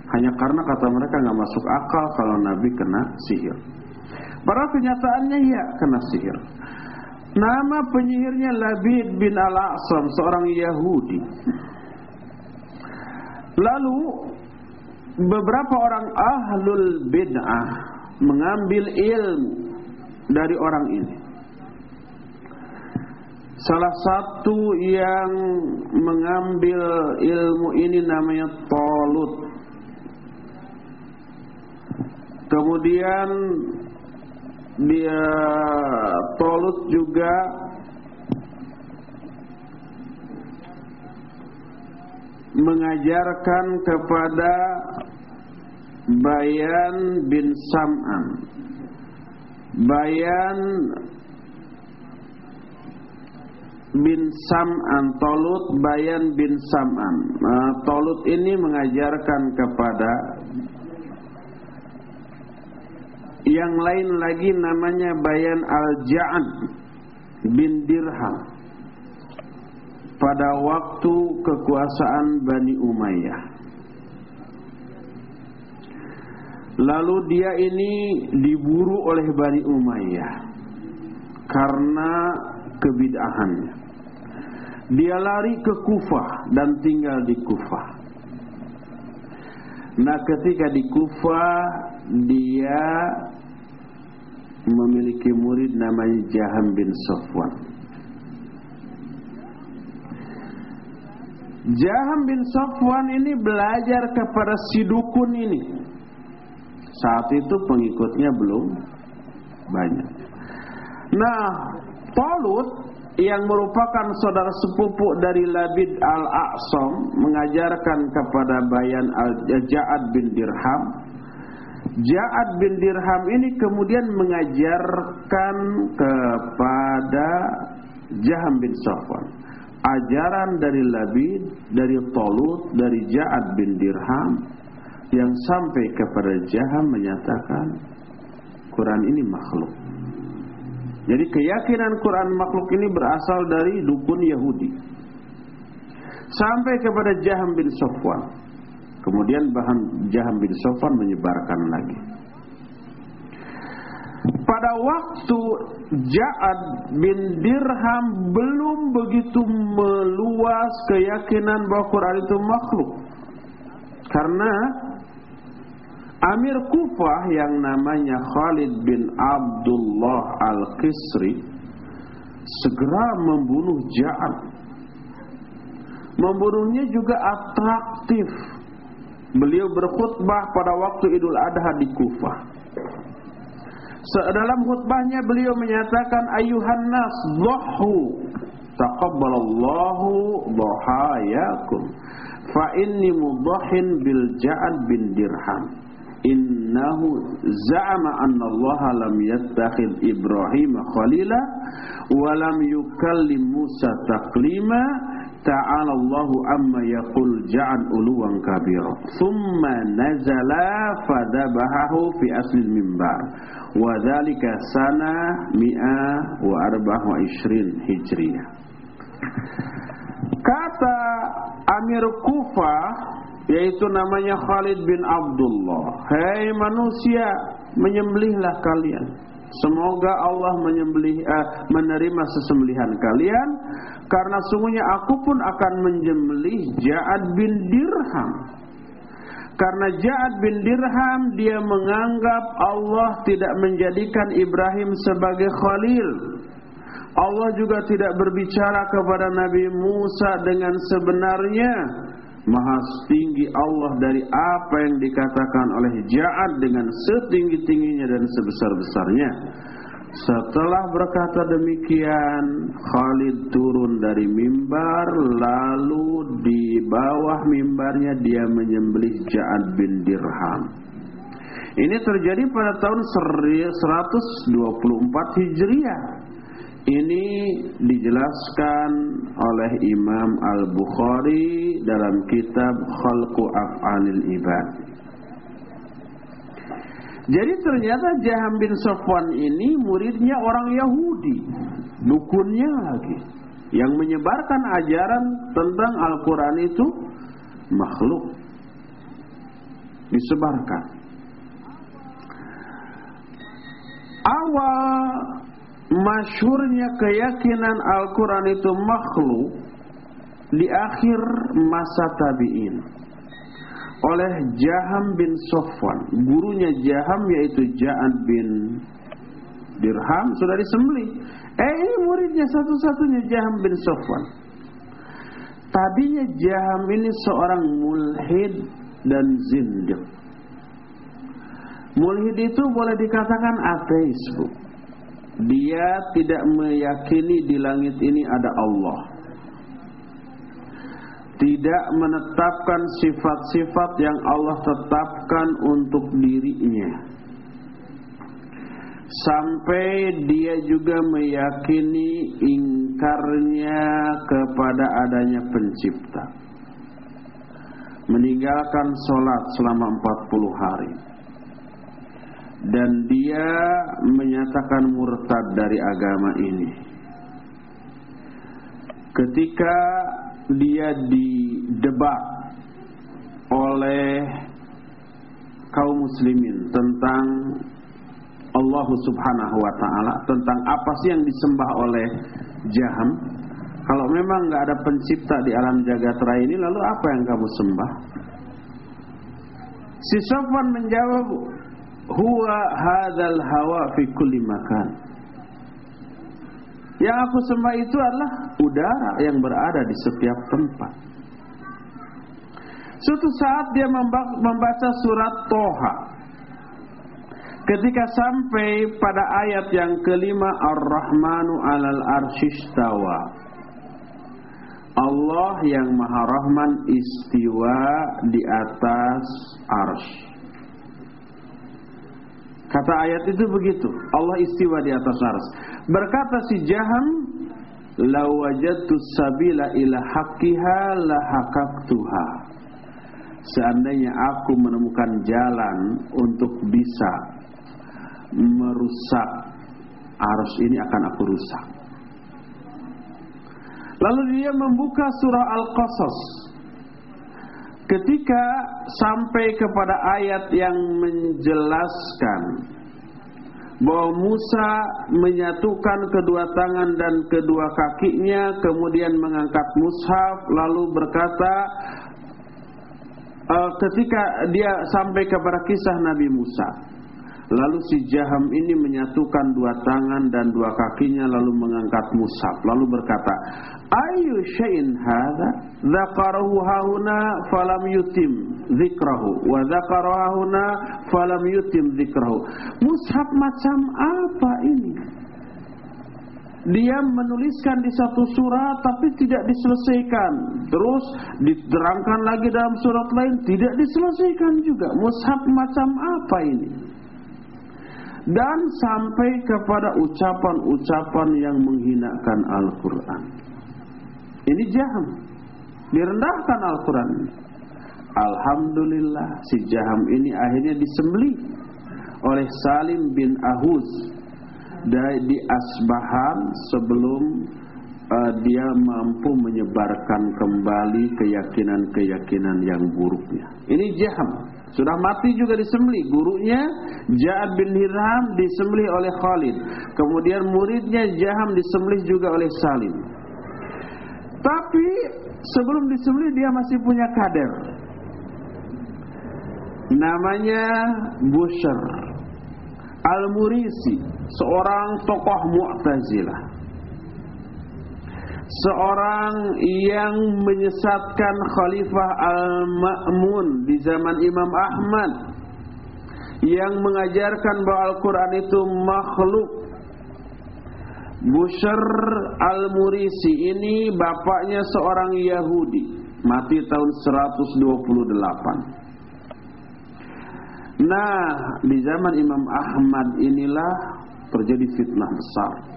Hanya karena kata mereka nggak masuk akal kalau Nabi kena sihir. Para kenyataannya ya kena sihir. Nama penyihirnya Labid bin Al-A'sam, seorang Yahudi. Lalu beberapa orang ahlul bid'ah mengambil ilmu dari orang ini. Salah satu yang mengambil ilmu ini namanya Tolut. Kemudian dia Tolut juga. Mengajarkan kepada Bayan bin Sam'an. Bayan bin Sam'an Tolut Bayan bin Sam'an. Nah, Tolut ini mengajarkan kepada yang lain lagi namanya Bayan Al-Ja'ad bin Dirham pada waktu kekuasaan Bani Umayyah. Lalu dia ini diburu oleh Bani Umayyah karena kebidahannya. Dia lari ke Kufah dan tinggal di Kufah. Nah ketika di Kufah dia memiliki murid namanya Jaham bin Safwan. Jaham bin Safwan ini belajar kepada si dukun ini. Saat itu pengikutnya belum banyak. Nah, Tolut yang merupakan saudara sepupu dari Labid al-A'sam mengajarkan kepada Bayan al-Ja'ad bin Dirham Ja'ad bin Dirham ini kemudian mengajarkan kepada Jaham bin Safwan ajaran dari Labid, dari Tolut, dari Ja'ad bin Dirham yang sampai kepada Jaham menyatakan Quran ini makhluk. Jadi keyakinan Quran makhluk ini berasal dari dukun Yahudi. Sampai kepada Jaham bin Safwan. Kemudian bahan Jaham bin Sofan menyebarkan lagi. pada waktu Ja'ad bin Dirham belum begitu meluas keyakinan bahwa Quran itu makhluk. Karena Amir Kufah yang namanya Khalid bin Abdullah Al-Qisri segera membunuh Ja'ad. Membunuhnya juga atraktif. Beliau berkhutbah pada waktu Idul Adha di Kufah. Dalam khutbahnya beliau menyatakan ayuhan nas dhahu taqabbalallahu dhahayakum fa inni mudhahin bil Ja'ad bin Dirham innahu za'ama anna Allah lam yattakhid Ibrahim khalila wa lam yukallim Musa taklima ta'ala Allah amma yaqul ja'an uluwan kabira thumma nazala fadabahahu fi asli mimbar wa dhalika sana mi'a wa arba'ah wa ishrin hijriyah kata Amir Kufah yaitu namanya Khalid bin Abdullah. Hei manusia, menyembelihlah kalian. Semoga Allah menyembelih uh, menerima sesembelihan kalian karena sungguhnya aku pun akan menyembelih Ja'ad bin Dirham. Karena Ja'ad bin Dirham dia menganggap Allah tidak menjadikan Ibrahim sebagai khalil. Allah juga tidak berbicara kepada Nabi Musa dengan sebenarnya Maha tinggi Allah dari apa yang dikatakan oleh Ja'ad dengan setinggi-tingginya dan sebesar-besarnya. Setelah berkata demikian, Khalid turun dari mimbar, lalu di bawah mimbarnya dia menyembelih Ja'ad bin Dirham. Ini terjadi pada tahun 124 Hijriah. Ini dijelaskan oleh Imam Al-Bukhari dalam kitab Khalqu Af'anil Ibad. Jadi ternyata Jaham bin Safwan ini muridnya orang Yahudi, dukunnya lagi, yang menyebarkan ajaran tentang Al-Quran itu makhluk disebarkan. Awal masyurnya keyakinan Al-Quran itu makhluk di akhir masa tabi'in. Oleh Jaham bin Sofwan gurunya Jaham yaitu Ja'ad bin Dirham sudah disembeli eh ini muridnya satu-satunya Jaham bin Sofwan. Tadinya Jaham ini seorang mulhid dan zindiq. Mulhid itu boleh dikatakan ateis bu dia tidak meyakini di langit ini ada Allah. Tidak menetapkan sifat-sifat yang Allah tetapkan untuk dirinya. Sampai dia juga meyakini ingkarnya kepada adanya pencipta. Meninggalkan sholat selama 40 hari dan dia menyatakan murtad dari agama ini. Ketika dia didebat oleh kaum muslimin tentang Allah Subhanahu wa taala, tentang apa sih yang disembah oleh Jaham? Kalau memang nggak ada pencipta di alam jagat raya ini, lalu apa yang kamu sembah? Si Sofwan menjawab, huwa hadzal hawa fi kulli makan. Yang aku sembah itu adalah udara yang berada di setiap tempat. Suatu saat dia membaca surat Toha. Ketika sampai pada ayat yang kelima Ar-Rahmanu alal arsyistawa. Allah yang maha rahman istiwa di atas arsy. Kata ayat itu begitu. Allah istiwa di atas ars. Berkata si Jaham, "Lau wajadtu sabila ila haqqiha la hakaktuha." Seandainya aku menemukan jalan untuk bisa merusak arus ini akan aku rusak. Lalu dia membuka surah Al-Qasas Ketika sampai kepada ayat yang menjelaskan bahwa Musa menyatukan kedua tangan dan kedua kakinya kemudian mengangkat mushaf lalu berkata uh, ketika dia sampai kepada kisah Nabi Musa Lalu si Jaham ini menyatukan dua tangan dan dua kakinya lalu mengangkat mushaf lalu berkata, "Ayu syai'in hadza? Dzakarahu hauna falam yutim dzikrahu wa dzakarahu hauna falam yutim dzikrahu." Mushaf macam apa ini? Dia menuliskan di satu surat tapi tidak diselesaikan. Terus diterangkan lagi dalam surat lain tidak diselesaikan juga. Mushaf macam apa ini? Dan sampai kepada ucapan-ucapan yang menghinakan Al-Quran. Ini jaham, direndahkan Al-Quran. Alhamdulillah si jaham ini akhirnya disembeli oleh Salim bin Ahuz di Asbahan sebelum uh, dia mampu menyebarkan kembali keyakinan-keyakinan yang buruknya. Ini jaham. Sudah mati juga disembelih. Gurunya Ja'ad bin Hiram disembelih oleh Khalid. Kemudian muridnya Jaham disembelih juga oleh Salim. Tapi sebelum disembelih dia masih punya kader. Namanya Bushr Al-Murisi, seorang tokoh Mu'tazilah seorang yang menyesatkan Khalifah Al-Ma'mun di zaman Imam Ahmad. Yang mengajarkan bahwa Al-Quran itu makhluk. Bushr Al-Murisi ini bapaknya seorang Yahudi. Mati tahun 128 Nah di zaman Imam Ahmad inilah terjadi fitnah besar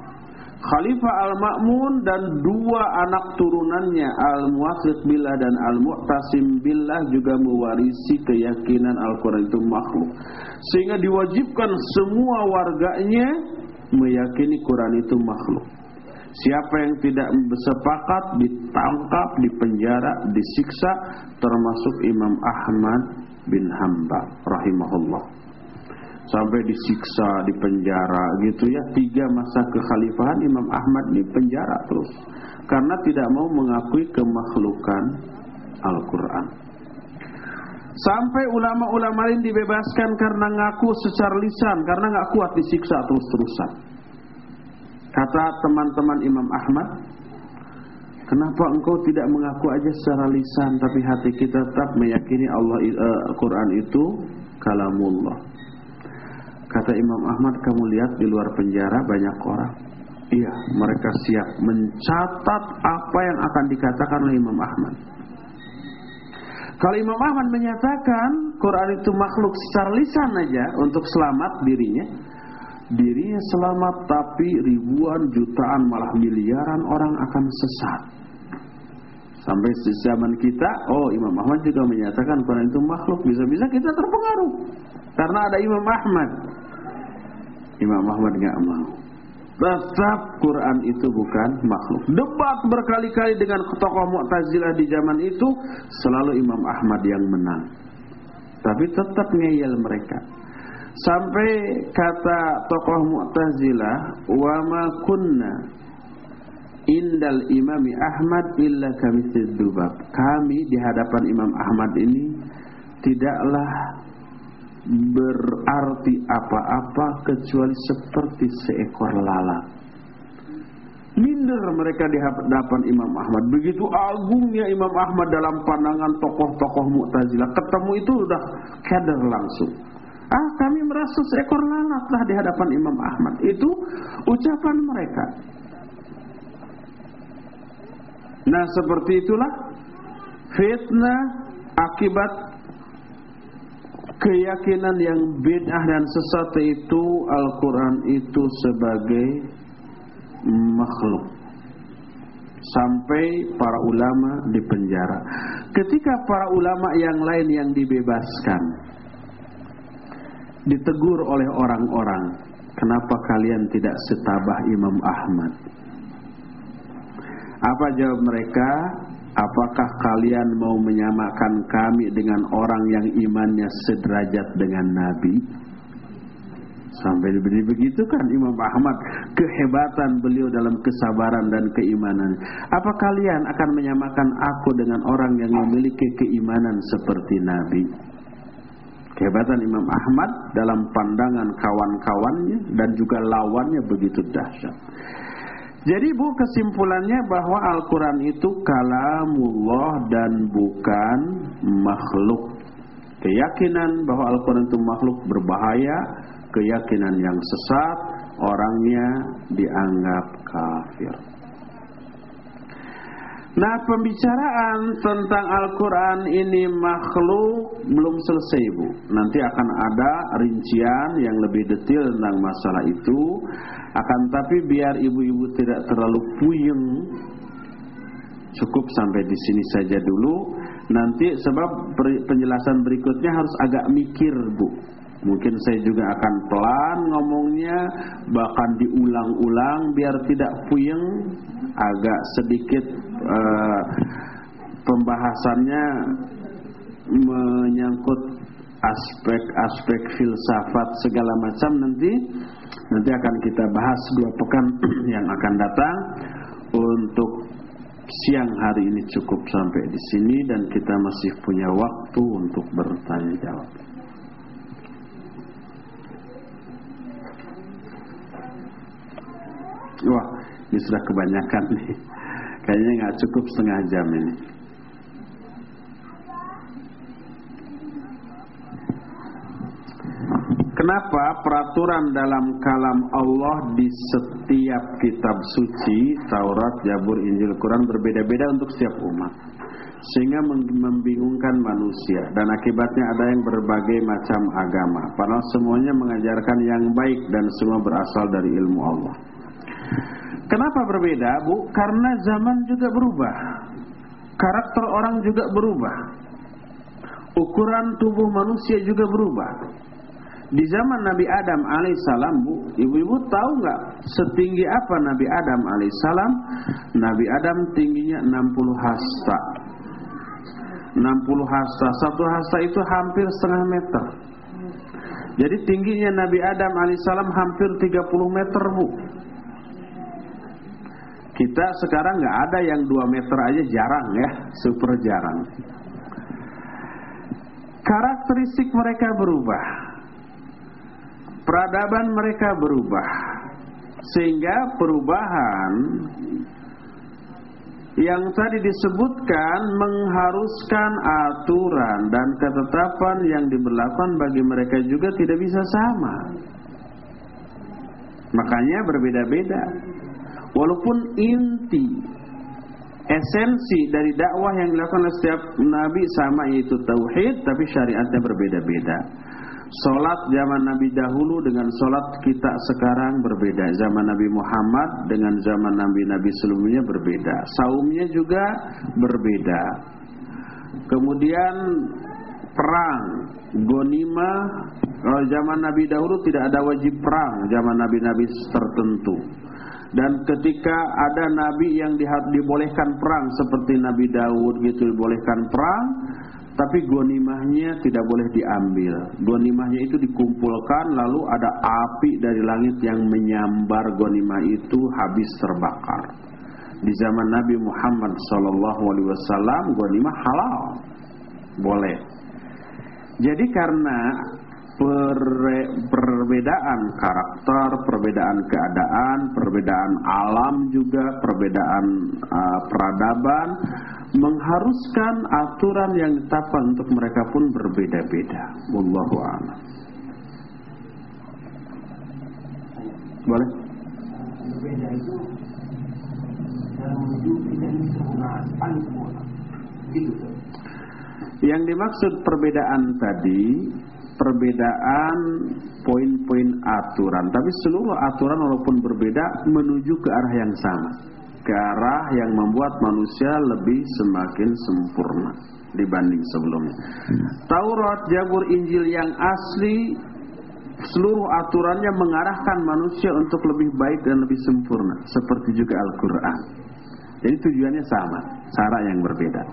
Khalifah Al-Ma'mun dan dua anak turunannya Al-Muwafiq Billah dan Al-Mu'tasim Billah juga mewarisi keyakinan Al-Quran itu makhluk. Sehingga diwajibkan semua warganya meyakini Quran itu makhluk. Siapa yang tidak bersepakat ditangkap, dipenjara, disiksa termasuk Imam Ahmad bin Hambal rahimahullah sampai disiksa di penjara gitu ya. Tiga masa kekhalifahan Imam Ahmad di penjara terus. Karena tidak mau mengakui kemakhlukan Al-Quran. Sampai ulama-ulama lain dibebaskan karena ngaku secara lisan karena nggak kuat disiksa terus-terusan. Kata teman-teman Imam Ahmad Kenapa engkau tidak mengaku aja secara lisan tapi hati kita tetap meyakini Allah uh, Quran itu kalamullah. Kata Imam Ahmad, kamu lihat di luar penjara banyak orang. Iya, mereka siap mencatat apa yang akan dikatakan oleh Imam Ahmad. Kalau Imam Ahmad menyatakan Quran itu makhluk secara lisan aja untuk selamat dirinya, dirinya selamat tapi ribuan jutaan malah miliaran orang akan sesat. Sampai zaman kita, oh Imam Ahmad juga menyatakan Quran itu makhluk, bisa-bisa kita terpengaruh karena ada Imam Ahmad. Imam Ahmad nggak mau. Tetap Quran itu bukan makhluk. Debat berkali-kali dengan tokoh Mu'tazilah di zaman itu selalu Imam Ahmad yang menang. Tapi tetap ngeyel mereka. Sampai kata tokoh Mu'tazilah, "Wa ma kunna indal Imami Ahmad illa kami dubab." Kami di hadapan Imam Ahmad ini tidaklah berarti apa-apa kecuali seperti seekor lalat. Minder mereka di hadapan Imam Ahmad. Begitu agungnya Imam Ahmad dalam pandangan tokoh-tokoh Mu'tazilah. Ketemu itu udah kader langsung. Ah, kami merasa seekor lalat lah di hadapan Imam Ahmad. Itu ucapan mereka. Nah, seperti itulah fitnah akibat keyakinan yang bid'ah dan sesat itu Al-Quran itu sebagai makhluk sampai para ulama di penjara. Ketika para ulama yang lain yang dibebaskan ditegur oleh orang-orang, kenapa kalian tidak setabah Imam Ahmad? Apa jawab mereka? Apakah kalian mau menyamakan kami dengan orang yang imannya sederajat dengan Nabi? Sampai begitu kan Imam Ahmad kehebatan beliau dalam kesabaran dan keimanan. Apa kalian akan menyamakan aku dengan orang yang memiliki keimanan seperti Nabi? Kehebatan Imam Ahmad dalam pandangan kawan-kawannya dan juga lawannya begitu dahsyat. Jadi bu kesimpulannya bahwa Al-Quran itu kalamullah dan bukan makhluk. Keyakinan bahwa Al-Quran itu makhluk berbahaya keyakinan yang sesat, orangnya dianggap kafir. Nah pembicaraan tentang Al-Quran ini makhluk belum selesai Bu. Nanti akan ada rincian yang lebih detail tentang masalah itu. Akan tapi biar ibu-ibu tidak terlalu puyeng Cukup sampai di sini saja dulu. Nanti sebab penjelasan berikutnya harus agak mikir Bu. Mungkin saya juga akan pelan ngomongnya, bahkan diulang-ulang biar tidak puyeng, agak sedikit uh, pembahasannya menyangkut aspek-aspek filsafat segala macam nanti nanti akan kita bahas dua pekan yang akan datang untuk siang hari ini cukup sampai di sini dan kita masih punya waktu untuk bertanya jawab. Wah, ini sudah kebanyakan nih. Kayaknya nggak cukup setengah jam ini. Kenapa peraturan dalam kalam Allah di setiap kitab suci, Taurat, Jabur, Injil, Quran berbeda-beda untuk setiap umat. Sehingga membingungkan manusia dan akibatnya ada yang berbagai macam agama. Padahal semuanya mengajarkan yang baik dan semua berasal dari ilmu Allah. Kenapa berbeda, Bu? Karena zaman juga berubah. Karakter orang juga berubah. Ukuran tubuh manusia juga berubah. Di zaman Nabi Adam alaihissalam, Bu, ibu-ibu tahu nggak setinggi apa Nabi Adam alaihissalam? Nabi Adam tingginya 60 hasta. 60 hasta, satu hasta itu hampir setengah meter. Jadi tingginya Nabi Adam alaihissalam hampir 30 meter, Bu. Kita sekarang nggak ada yang 2 meter aja jarang ya, super jarang. Karakteristik mereka berubah. Peradaban mereka berubah. Sehingga perubahan yang tadi disebutkan mengharuskan aturan dan ketetapan yang diberlakukan bagi mereka juga tidak bisa sama. Makanya berbeda-beda. Walaupun inti esensi dari dakwah yang dilakukan oleh setiap nabi sama yaitu tauhid tapi syariatnya berbeda-beda. Salat zaman Nabi dahulu dengan salat kita sekarang berbeda. Zaman Nabi Muhammad dengan zaman Nabi-nabi sebelumnya berbeda. Saumnya juga berbeda. Kemudian perang, gonima, kalau zaman Nabi dahulu tidak ada wajib perang, zaman Nabi-nabi tertentu. Dan ketika ada nabi yang dibolehkan perang seperti Nabi Daud gitu dibolehkan perang, tapi gonimahnya tidak boleh diambil. Gonimahnya itu dikumpulkan lalu ada api dari langit yang menyambar gonimah itu habis terbakar. Di zaman Nabi Muhammad SAW gonimah halal, boleh. Jadi karena perbedaan karakter, perbedaan keadaan, perbedaan alam juga, perbedaan uh, peradaban mengharuskan aturan yang ditetapkan untuk mereka pun berbeda-beda. Wallahu a'lam. Boleh? Berbeda itu Yang dimaksud perbedaan tadi perbedaan poin-poin aturan, tapi seluruh aturan walaupun berbeda menuju ke arah yang sama, ke arah yang membuat manusia lebih semakin sempurna dibanding sebelumnya. Taurat, Jabur, Injil yang asli seluruh aturannya mengarahkan manusia untuk lebih baik dan lebih sempurna, seperti juga Al-Qur'an. Jadi tujuannya sama, cara yang berbeda.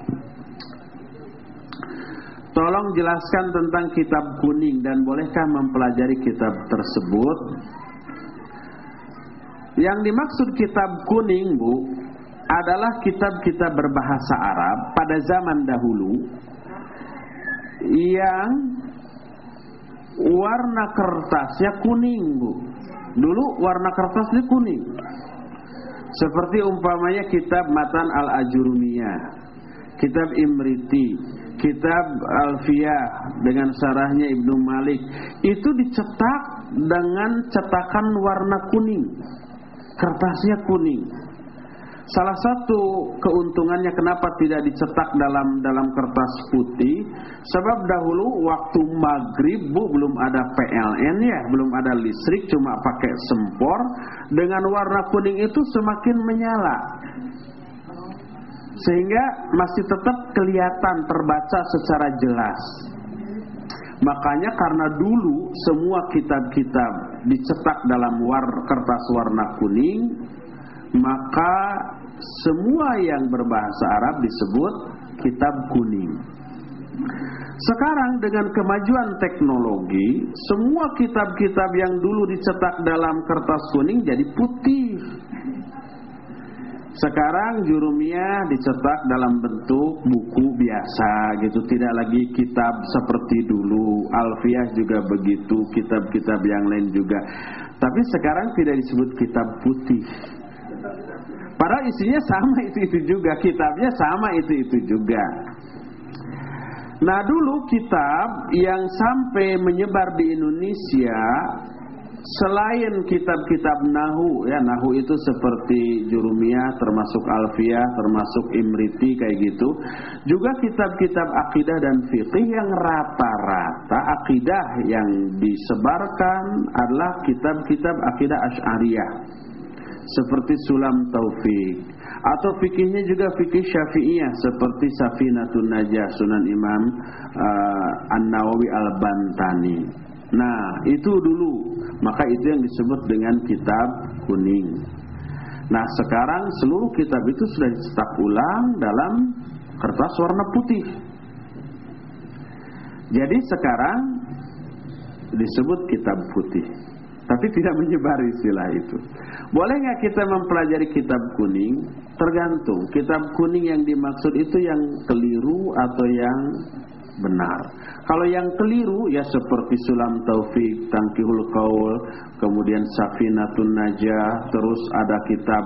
Tolong jelaskan tentang kitab kuning dan bolehkah mempelajari kitab tersebut? Yang dimaksud kitab kuning, Bu, adalah kitab-kitab berbahasa Arab pada zaman dahulu yang warna kertasnya kuning, Bu. Dulu warna kertasnya kuning. Seperti umpamanya kitab Matan Al-Ajurumiyah, kitab Imriti, kitab Alfiyah dengan sarahnya Ibnu Malik. Itu dicetak dengan cetakan warna kuning. Kertasnya kuning. Salah satu keuntungannya kenapa tidak dicetak dalam dalam kertas putih, sebab dahulu waktu maghrib bu belum ada PLN ya, belum ada listrik, cuma pakai sempor. Dengan warna kuning itu semakin menyala, sehingga masih tetap kelihatan terbaca secara jelas. Makanya karena dulu semua kitab-kitab dicetak dalam war kertas warna kuning, maka semua yang berbahasa Arab disebut kitab kuning. Sekarang dengan kemajuan teknologi, semua kitab-kitab yang dulu dicetak dalam kertas kuning jadi putih. Sekarang jurumiyah dicetak dalam bentuk buku biasa gitu, tidak lagi kitab seperti dulu. Alfiah juga begitu, kitab-kitab yang lain juga. Tapi sekarang tidak disebut kitab putih. Padahal isinya sama itu-itu juga, kitabnya sama itu-itu juga. Nah dulu kitab yang sampai menyebar di Indonesia selain kitab-kitab nahu ya nahu itu seperti jurumiyah termasuk alfiyah termasuk imriti kayak gitu. Juga kitab-kitab akidah dan fikih yang rata-rata akidah yang disebarkan adalah kitab-kitab akidah asy'ariyah. Seperti Sulam Taufik atau fikihnya juga fikih Syafi'iyah seperti Safinatun Najah Sunan Imam uh, An-Nawawi Al-Bantani. Nah, itu dulu. Maka itu yang disebut dengan kitab kuning. Nah, sekarang seluruh kitab itu sudah dicetak ulang dalam kertas warna putih. Jadi sekarang disebut kitab putih tapi tidak menyebar istilah itu. Boleh nggak kita mempelajari kitab kuning? Tergantung. Kitab kuning yang dimaksud itu yang keliru atau yang benar. Kalau yang keliru ya seperti Sulam Taufik, Tangkihul Qaul, kemudian Safinatun Najah, terus ada kitab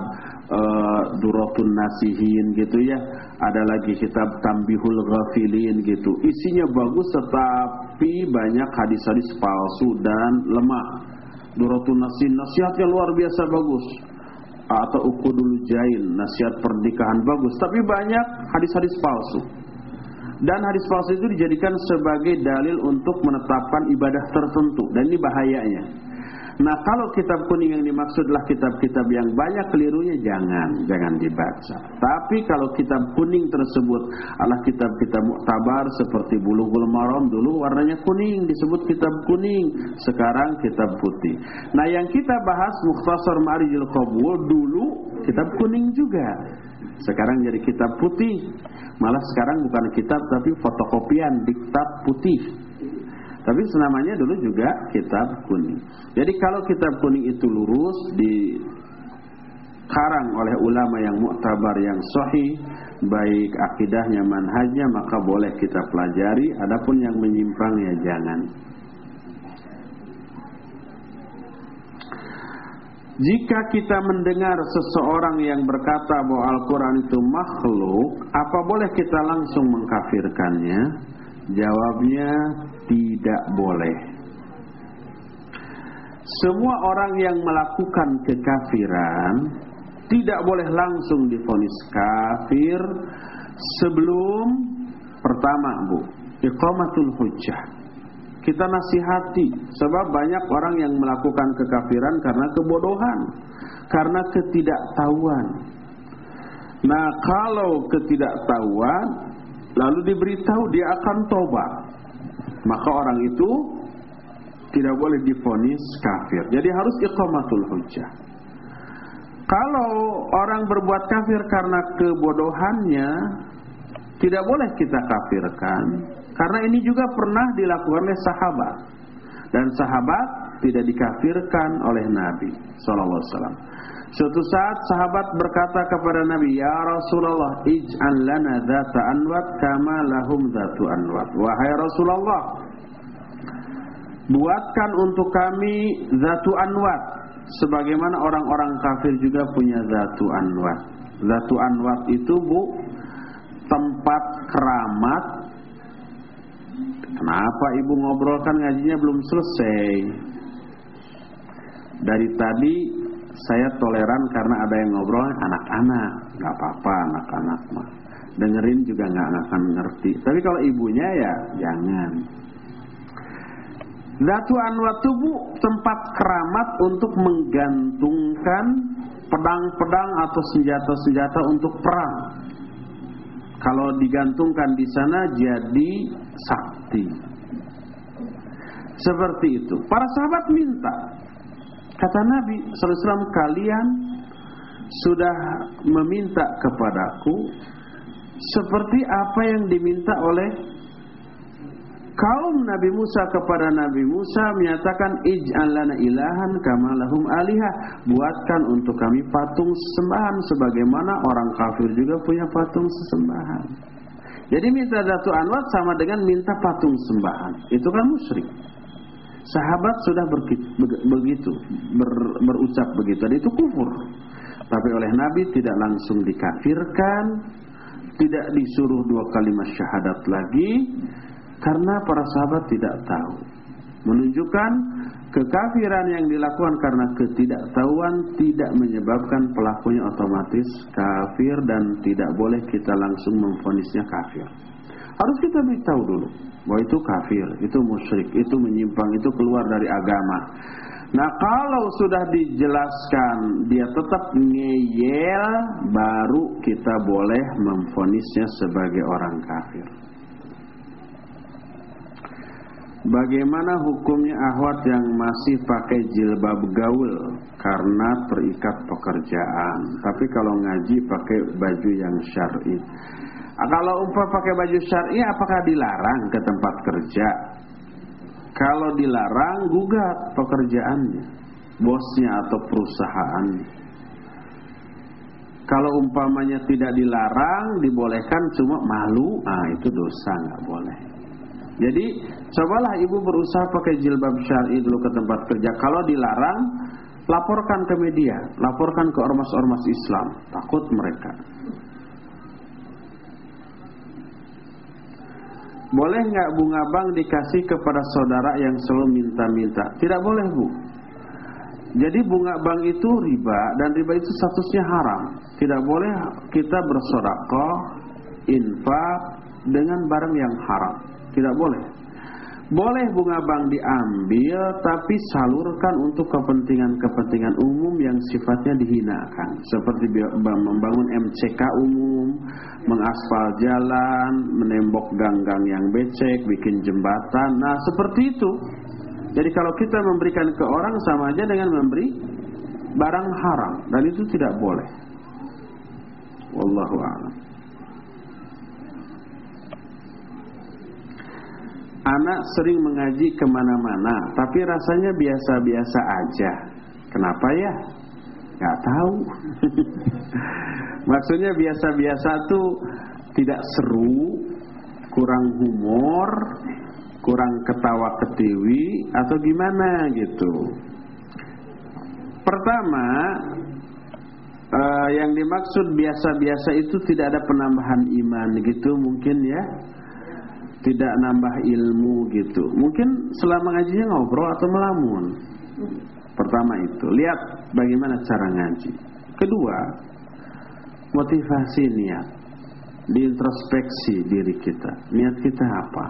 uh, Duratun Nasihin gitu ya. Ada lagi kitab Tambihul Ghafilin gitu. Isinya bagus tetapi banyak hadis-hadis palsu dan lemah. Duratun Nasin nasihatnya luar biasa bagus atau Ukudul Jain nasihat pernikahan bagus tapi banyak hadis-hadis palsu dan hadis palsu itu dijadikan sebagai dalil untuk menetapkan ibadah tertentu dan ini bahayanya Nah kalau kitab kuning yang dimaksudlah kitab-kitab yang banyak kelirunya jangan, jangan dibaca. Tapi kalau kitab kuning tersebut adalah kitab-kitab muktabar seperti Bulughul Maram dulu warnanya kuning disebut kitab kuning, sekarang kitab putih. Nah yang kita bahas Mukhtasar Ma'rijil Qabul dulu kitab kuning juga. Sekarang jadi kitab putih. Malah sekarang bukan kitab tapi fotokopian diktat putih. Tapi senamanya dulu juga kitab kuning. Jadi kalau kitab kuning itu lurus di karang oleh ulama yang muktabar yang sahih baik akidahnya manhajnya maka boleh kita pelajari adapun yang menyimpang ya jangan Jika kita mendengar seseorang yang berkata bahwa Al-Quran itu makhluk Apa boleh kita langsung mengkafirkannya? Jawabnya tidak boleh. Semua orang yang melakukan kekafiran tidak boleh langsung difonis kafir sebelum pertama Bu, iqamatul hujjah. Kita nasihati sebab banyak orang yang melakukan kekafiran karena kebodohan, karena ketidaktahuan. Nah, kalau ketidaktahuan lalu diberitahu dia akan tobat maka orang itu tidak boleh difonis kafir. Jadi harus iqamatul hujjah. Kalau orang berbuat kafir karena kebodohannya, tidak boleh kita kafirkan Karena ini juga pernah dilakukan oleh sahabat. Dan sahabat tidak dikafirkan oleh Nabi sallallahu. Suatu saat sahabat berkata kepada Nabi, "Ya Rasulullah, ij'al lana dzata anwat kama lahum dzatu anwat." Wahai Rasulullah, buatkan untuk kami zatu anwat sebagaimana orang-orang kafir juga punya zatu anwat. Zatu anwat itu Bu tempat keramat. Kenapa Ibu ngobrolkan ngajinya belum selesai? Dari tadi saya toleran karena ada yang ngobrol anak-anak, nggak apa-apa anak-anak mah. Dengerin juga nggak akan ngerti. Tapi kalau ibunya ya jangan. Datu anwat tubuh tempat keramat untuk menggantungkan pedang-pedang atau senjata-senjata untuk perang. Kalau digantungkan di sana jadi sakti. Seperti itu. Para sahabat minta Kata Nabi SAW kalian sudah meminta kepadaku seperti apa yang diminta oleh kaum Nabi Musa kepada Nabi Musa menyatakan ij'al lana ilahan kama lahum alihah. Buatkan untuk kami patung sesembahan sebagaimana orang kafir juga punya patung sesembahan. Jadi minta Datu Anwar sama dengan minta patung sembahan. Itu kan musyrik. Sahabat sudah begitu ber, berucap begitu. Dan itu kufur. Tapi oleh Nabi tidak langsung dikafirkan, tidak disuruh dua kalimat syahadat lagi karena para sahabat tidak tahu. Menunjukkan kekafiran yang dilakukan karena ketidaktahuan tidak menyebabkan pelakunya otomatis kafir dan tidak boleh kita langsung memfonisnya kafir. Harus kita beritahu dulu bahwa itu kafir, itu musyrik, itu menyimpang, itu keluar dari agama. Nah kalau sudah dijelaskan dia tetap ngeyel, baru kita boleh memfonisnya sebagai orang kafir. Bagaimana hukumnya ahwat yang masih pakai jilbab gaul karena terikat pekerjaan, tapi kalau ngaji pakai baju yang syar'i. Nah, kalau umpah pakai baju syar'i apakah dilarang ke tempat kerja? Kalau dilarang gugat pekerjaannya, bosnya atau perusahaannya. Kalau umpamanya tidak dilarang, dibolehkan cuma malu, ah itu dosa nggak boleh. Jadi cobalah ibu berusaha pakai jilbab syar'i dulu ke tempat kerja. Kalau dilarang, laporkan ke media, laporkan ke ormas-ormas Islam. Takut mereka. Boleh nggak bunga bank dikasih kepada saudara yang selalu minta-minta? Tidak boleh bu. Jadi bunga bank itu riba dan riba itu statusnya haram. Tidak boleh kita bersodakoh, infak dengan barang yang haram. Tidak boleh. Boleh bunga bank diambil tapi salurkan untuk kepentingan-kepentingan umum yang sifatnya dihinakan seperti membangun MCK umum, mengaspal jalan, menembok gang-gang yang becek, bikin jembatan. Nah, seperti itu. Jadi kalau kita memberikan ke orang sama aja dengan memberi barang haram dan itu tidak boleh. Wallahu a'lam. Anak sering mengaji ke mana-mana, tapi rasanya biasa-biasa aja. Kenapa ya? Gak tahu. Maksudnya biasa-biasa tuh tidak seru, kurang humor, kurang ketawa ketiwi atau gimana gitu. Pertama, uh, yang dimaksud biasa-biasa itu tidak ada penambahan iman gitu mungkin ya tidak nambah ilmu gitu. Mungkin selama ngajinya ngobrol atau melamun. Pertama itu, lihat bagaimana cara ngaji. Kedua, motivasi niat. Diintrospeksi diri kita. Niat kita apa?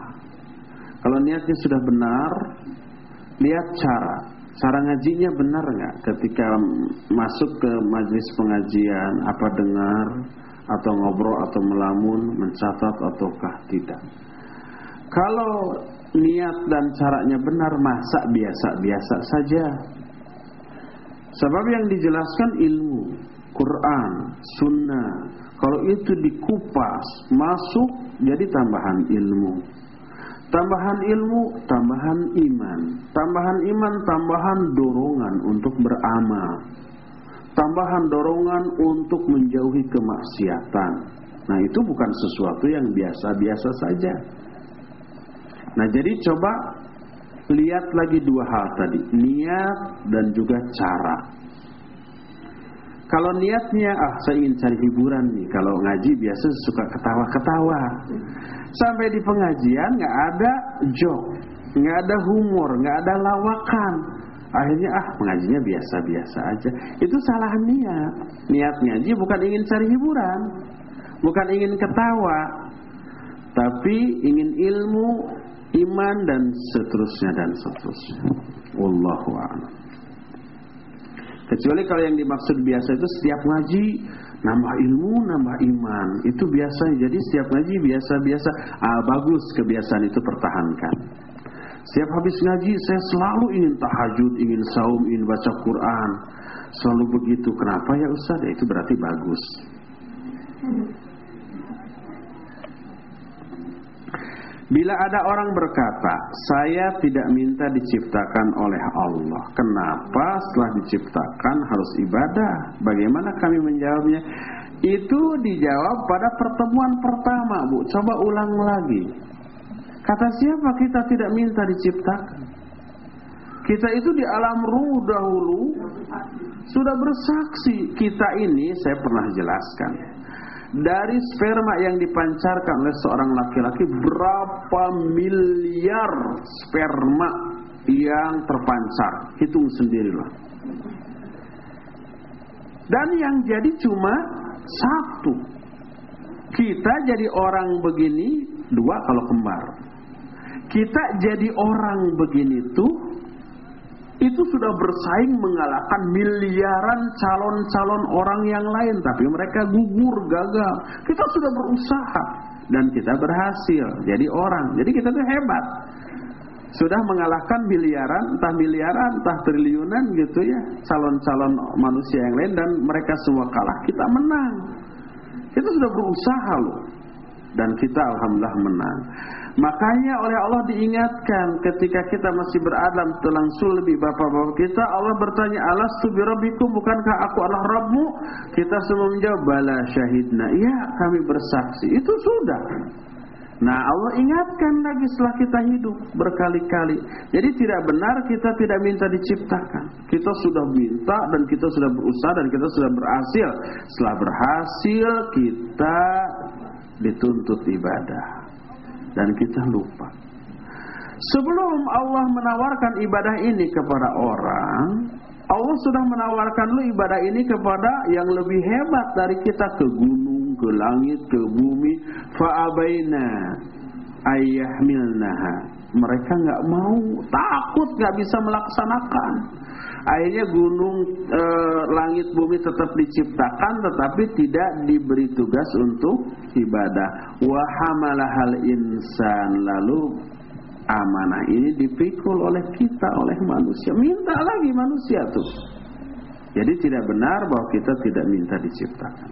Kalau niatnya sudah benar, lihat cara. Cara ngajinya benar nggak? Ketika masuk ke majelis pengajian, apa dengar atau ngobrol atau melamun, mencatat ataukah tidak? Kalau niat dan caranya benar masa biasa-biasa saja. Sebab yang dijelaskan ilmu, Quran, Sunnah. Kalau itu dikupas, masuk jadi tambahan ilmu. Tambahan ilmu, tambahan iman. Tambahan iman, tambahan dorongan untuk beramal. Tambahan dorongan untuk menjauhi kemaksiatan. Nah, itu bukan sesuatu yang biasa-biasa saja. Nah, jadi coba lihat lagi dua hal tadi, niat dan juga cara. Kalau niatnya, ah saya ingin cari hiburan nih. Kalau ngaji biasa suka ketawa-ketawa. Sampai di pengajian nggak ada joke, nggak ada humor, nggak ada lawakan. Akhirnya ah pengajinya biasa-biasa aja. Itu salah niat. Niat ngaji bukan ingin cari hiburan, bukan ingin ketawa, tapi ingin ilmu, iman dan seterusnya dan seterusnya. Wallahu a'lam. Kecuali kalau yang dimaksud biasa itu setiap ngaji nambah ilmu, nambah iman. Itu biasa. Jadi setiap ngaji biasa-biasa. Ah, bagus kebiasaan itu pertahankan. Setiap habis ngaji saya selalu ingin tahajud, ingin saum, ingin baca Quran. Selalu begitu. Kenapa ya Ustaz? Ya, itu berarti bagus. Bila ada orang berkata, saya tidak minta diciptakan oleh Allah. Kenapa setelah diciptakan harus ibadah? Bagaimana kami menjawabnya? Itu dijawab pada pertemuan pertama, Bu. Coba ulang lagi. Kata siapa kita tidak minta diciptakan? Kita itu di alam ruh dahulu sudah bersaksi. Kita ini, saya pernah jelaskan dari sperma yang dipancarkan oleh seorang laki-laki berapa miliar sperma yang terpancar? Hitung sendirilah. Dan yang jadi cuma satu. Kita jadi orang begini dua kalau kembar. Kita jadi orang begini tuh itu sudah bersaing mengalahkan miliaran calon-calon orang yang lain tapi mereka gugur gagal. Kita sudah berusaha dan kita berhasil jadi orang. Jadi kita tuh hebat. Sudah mengalahkan miliaran entah miliaran entah triliunan gitu ya calon-calon manusia yang lain dan mereka semua kalah. Kita menang. Kita sudah berusaha loh. Dan kita alhamdulillah menang Makanya oleh Allah diingatkan ketika kita masih berada dalam sulbi bapak-bapak kita Allah bertanya alastu birabbikum bukankah aku adalah Rabbmu? Kita semua menjawab bala syahidna. Ya kami bersaksi. Itu sudah. Nah Allah ingatkan lagi setelah kita hidup berkali-kali. Jadi tidak benar kita tidak minta diciptakan. Kita sudah minta dan kita sudah berusaha dan kita sudah berhasil. Setelah berhasil kita dituntut ibadah dan kita lupa. Sebelum Allah menawarkan ibadah ini kepada orang, Allah sudah menawarkan lu ibadah ini kepada yang lebih hebat dari kita ke gunung, ke langit, ke bumi. Fa'abaina ayyahmilnaha. Mereka nggak mau, takut nggak bisa melaksanakan. Akhirnya gunung e, langit bumi tetap diciptakan tetapi tidak diberi tugas untuk ibadah. Wa hamalahal insan lalu amanah ini dipikul oleh kita oleh manusia. Minta lagi manusia tuh. Jadi tidak benar bahwa kita tidak minta diciptakan.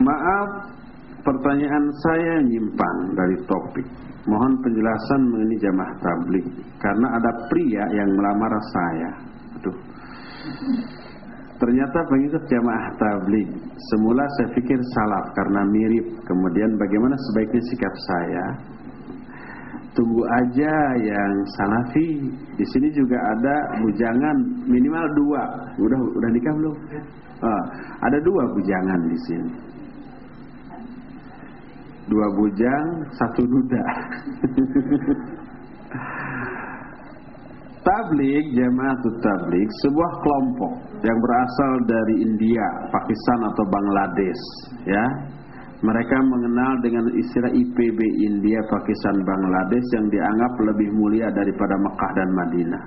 Maaf, pertanyaan saya nyimpang dari topik. Mohon penjelasan mengenai jamaah tablik karena ada pria yang melamar saya. Aduh. Ternyata pengikut jamaah tablik. Semula saya pikir salah karena mirip. Kemudian bagaimana sebaiknya sikap saya? Tunggu aja yang salafi. Di sini juga ada bujangan minimal dua. Udah udah nikah belum? Oh, ada dua bujangan di sini dua bujang, satu duda. tablik, jemaah tablik, sebuah kelompok yang berasal dari India, Pakistan atau Bangladesh, ya. Mereka mengenal dengan istilah IPB India, Pakistan, Bangladesh yang dianggap lebih mulia daripada Mekah dan Madinah.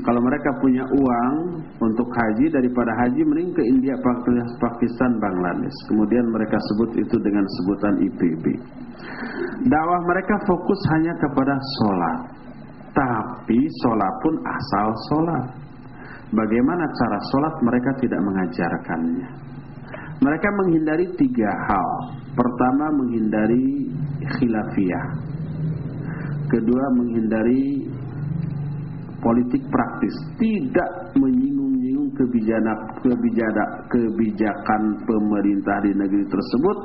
Kalau mereka punya uang untuk haji daripada haji mending ke India, Pakistan, Bangladesh. Kemudian mereka sebut itu dengan sebutan IPB. Dakwah mereka fokus hanya kepada sholat. Tapi sholat pun asal sholat. Bagaimana cara sholat mereka tidak mengajarkannya. Mereka menghindari tiga hal. Pertama menghindari khilafiyah. Kedua menghindari politik praktis, tidak menyinggung-nyinggung kebijakan kebijakan kebijakan pemerintah di negeri tersebut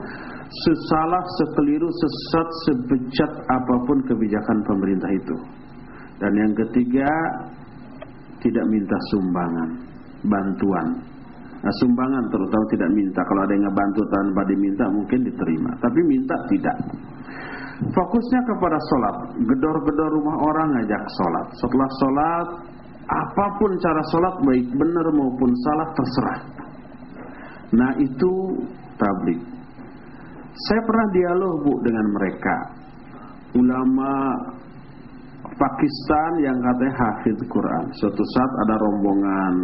sesalah, sekeliru, sesat, sebejat apa pun kebijakan pemerintah itu. Dan yang ketiga tidak minta sumbangan, bantuan. Nah, sumbangan terutama tidak minta. Kalau ada yang ngebantu tanpa diminta mungkin diterima, tapi minta tidak. Fokusnya kepada sholat. Gedor-gedor rumah orang ngajak sholat. Setelah sholat Apa pun cara sholat baik benar maupun salah terserah. Nah itu tablik. Saya pernah dialog bu dengan mereka. Ulama Pakistan yang katanya hafid Quran. Suatu saat ada rombongan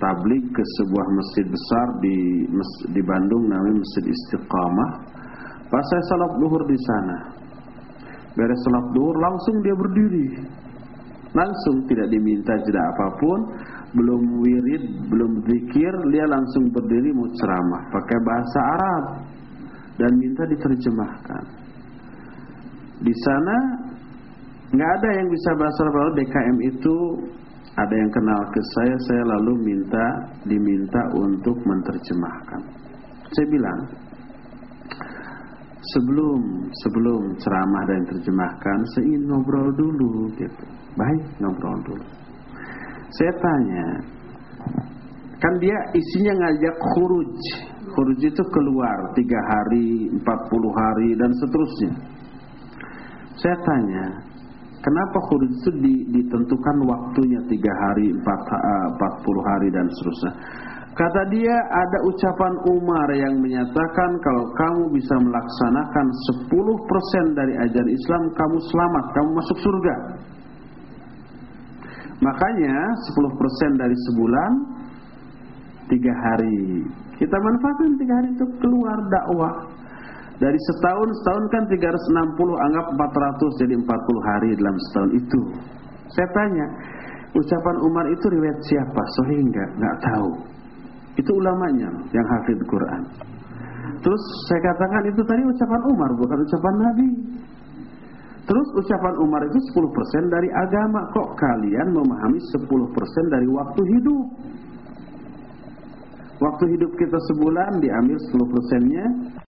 tablik ke sebuah masjid besar di di Bandung namanya Masjid Istiqamah Pas saya salat duhur di sana. Beres salat duhur langsung dia berdiri. Langsung tidak diminta jeda apa pun, belum wirid, belum zikir, dia langsung berdiri mau ceramah pakai bahasa Arab dan minta diterjemahkan. Di sana nggak ada yang bisa bahasa Arab. DKM itu ada yang kenal ke saya, saya lalu minta diminta untuk menerjemahkan. Saya bilang, sebelum sebelum ceramah dan terjemahkan saya ingin ngobrol dulu gitu. Baik ngobrol dulu. Saya tanya kan dia isinya ngajak khuruj. Khuruj itu keluar tiga hari empat puluh hari dan seterusnya. Saya tanya kenapa khuruj itu ditentukan waktunya tiga hari empat eh, empat puluh hari dan seterusnya Kata dia ada ucapan Umar yang menyatakan kalau kamu bisa melaksanakan 10% dari ajaran Islam kamu selamat, kamu masuk surga. Makanya 10% dari sebulan tiga hari. Kita manfaatkan tiga hari untuk keluar dakwah. Dari setahun, setahun kan 360, anggap 400 jadi 40 hari dalam setahun itu. Saya tanya, ucapan Umar itu riwayat siapa? Sehingga nggak tahu. Itu ulamanya yang hafid Quran. Terus saya katakan itu tadi ucapan Umar bukan ucapan Nabi. Terus ucapan Umar itu 10% dari agama. Kok kalian memahami 10% dari waktu hidup? Waktu hidup kita sebulan diambil 10%-nya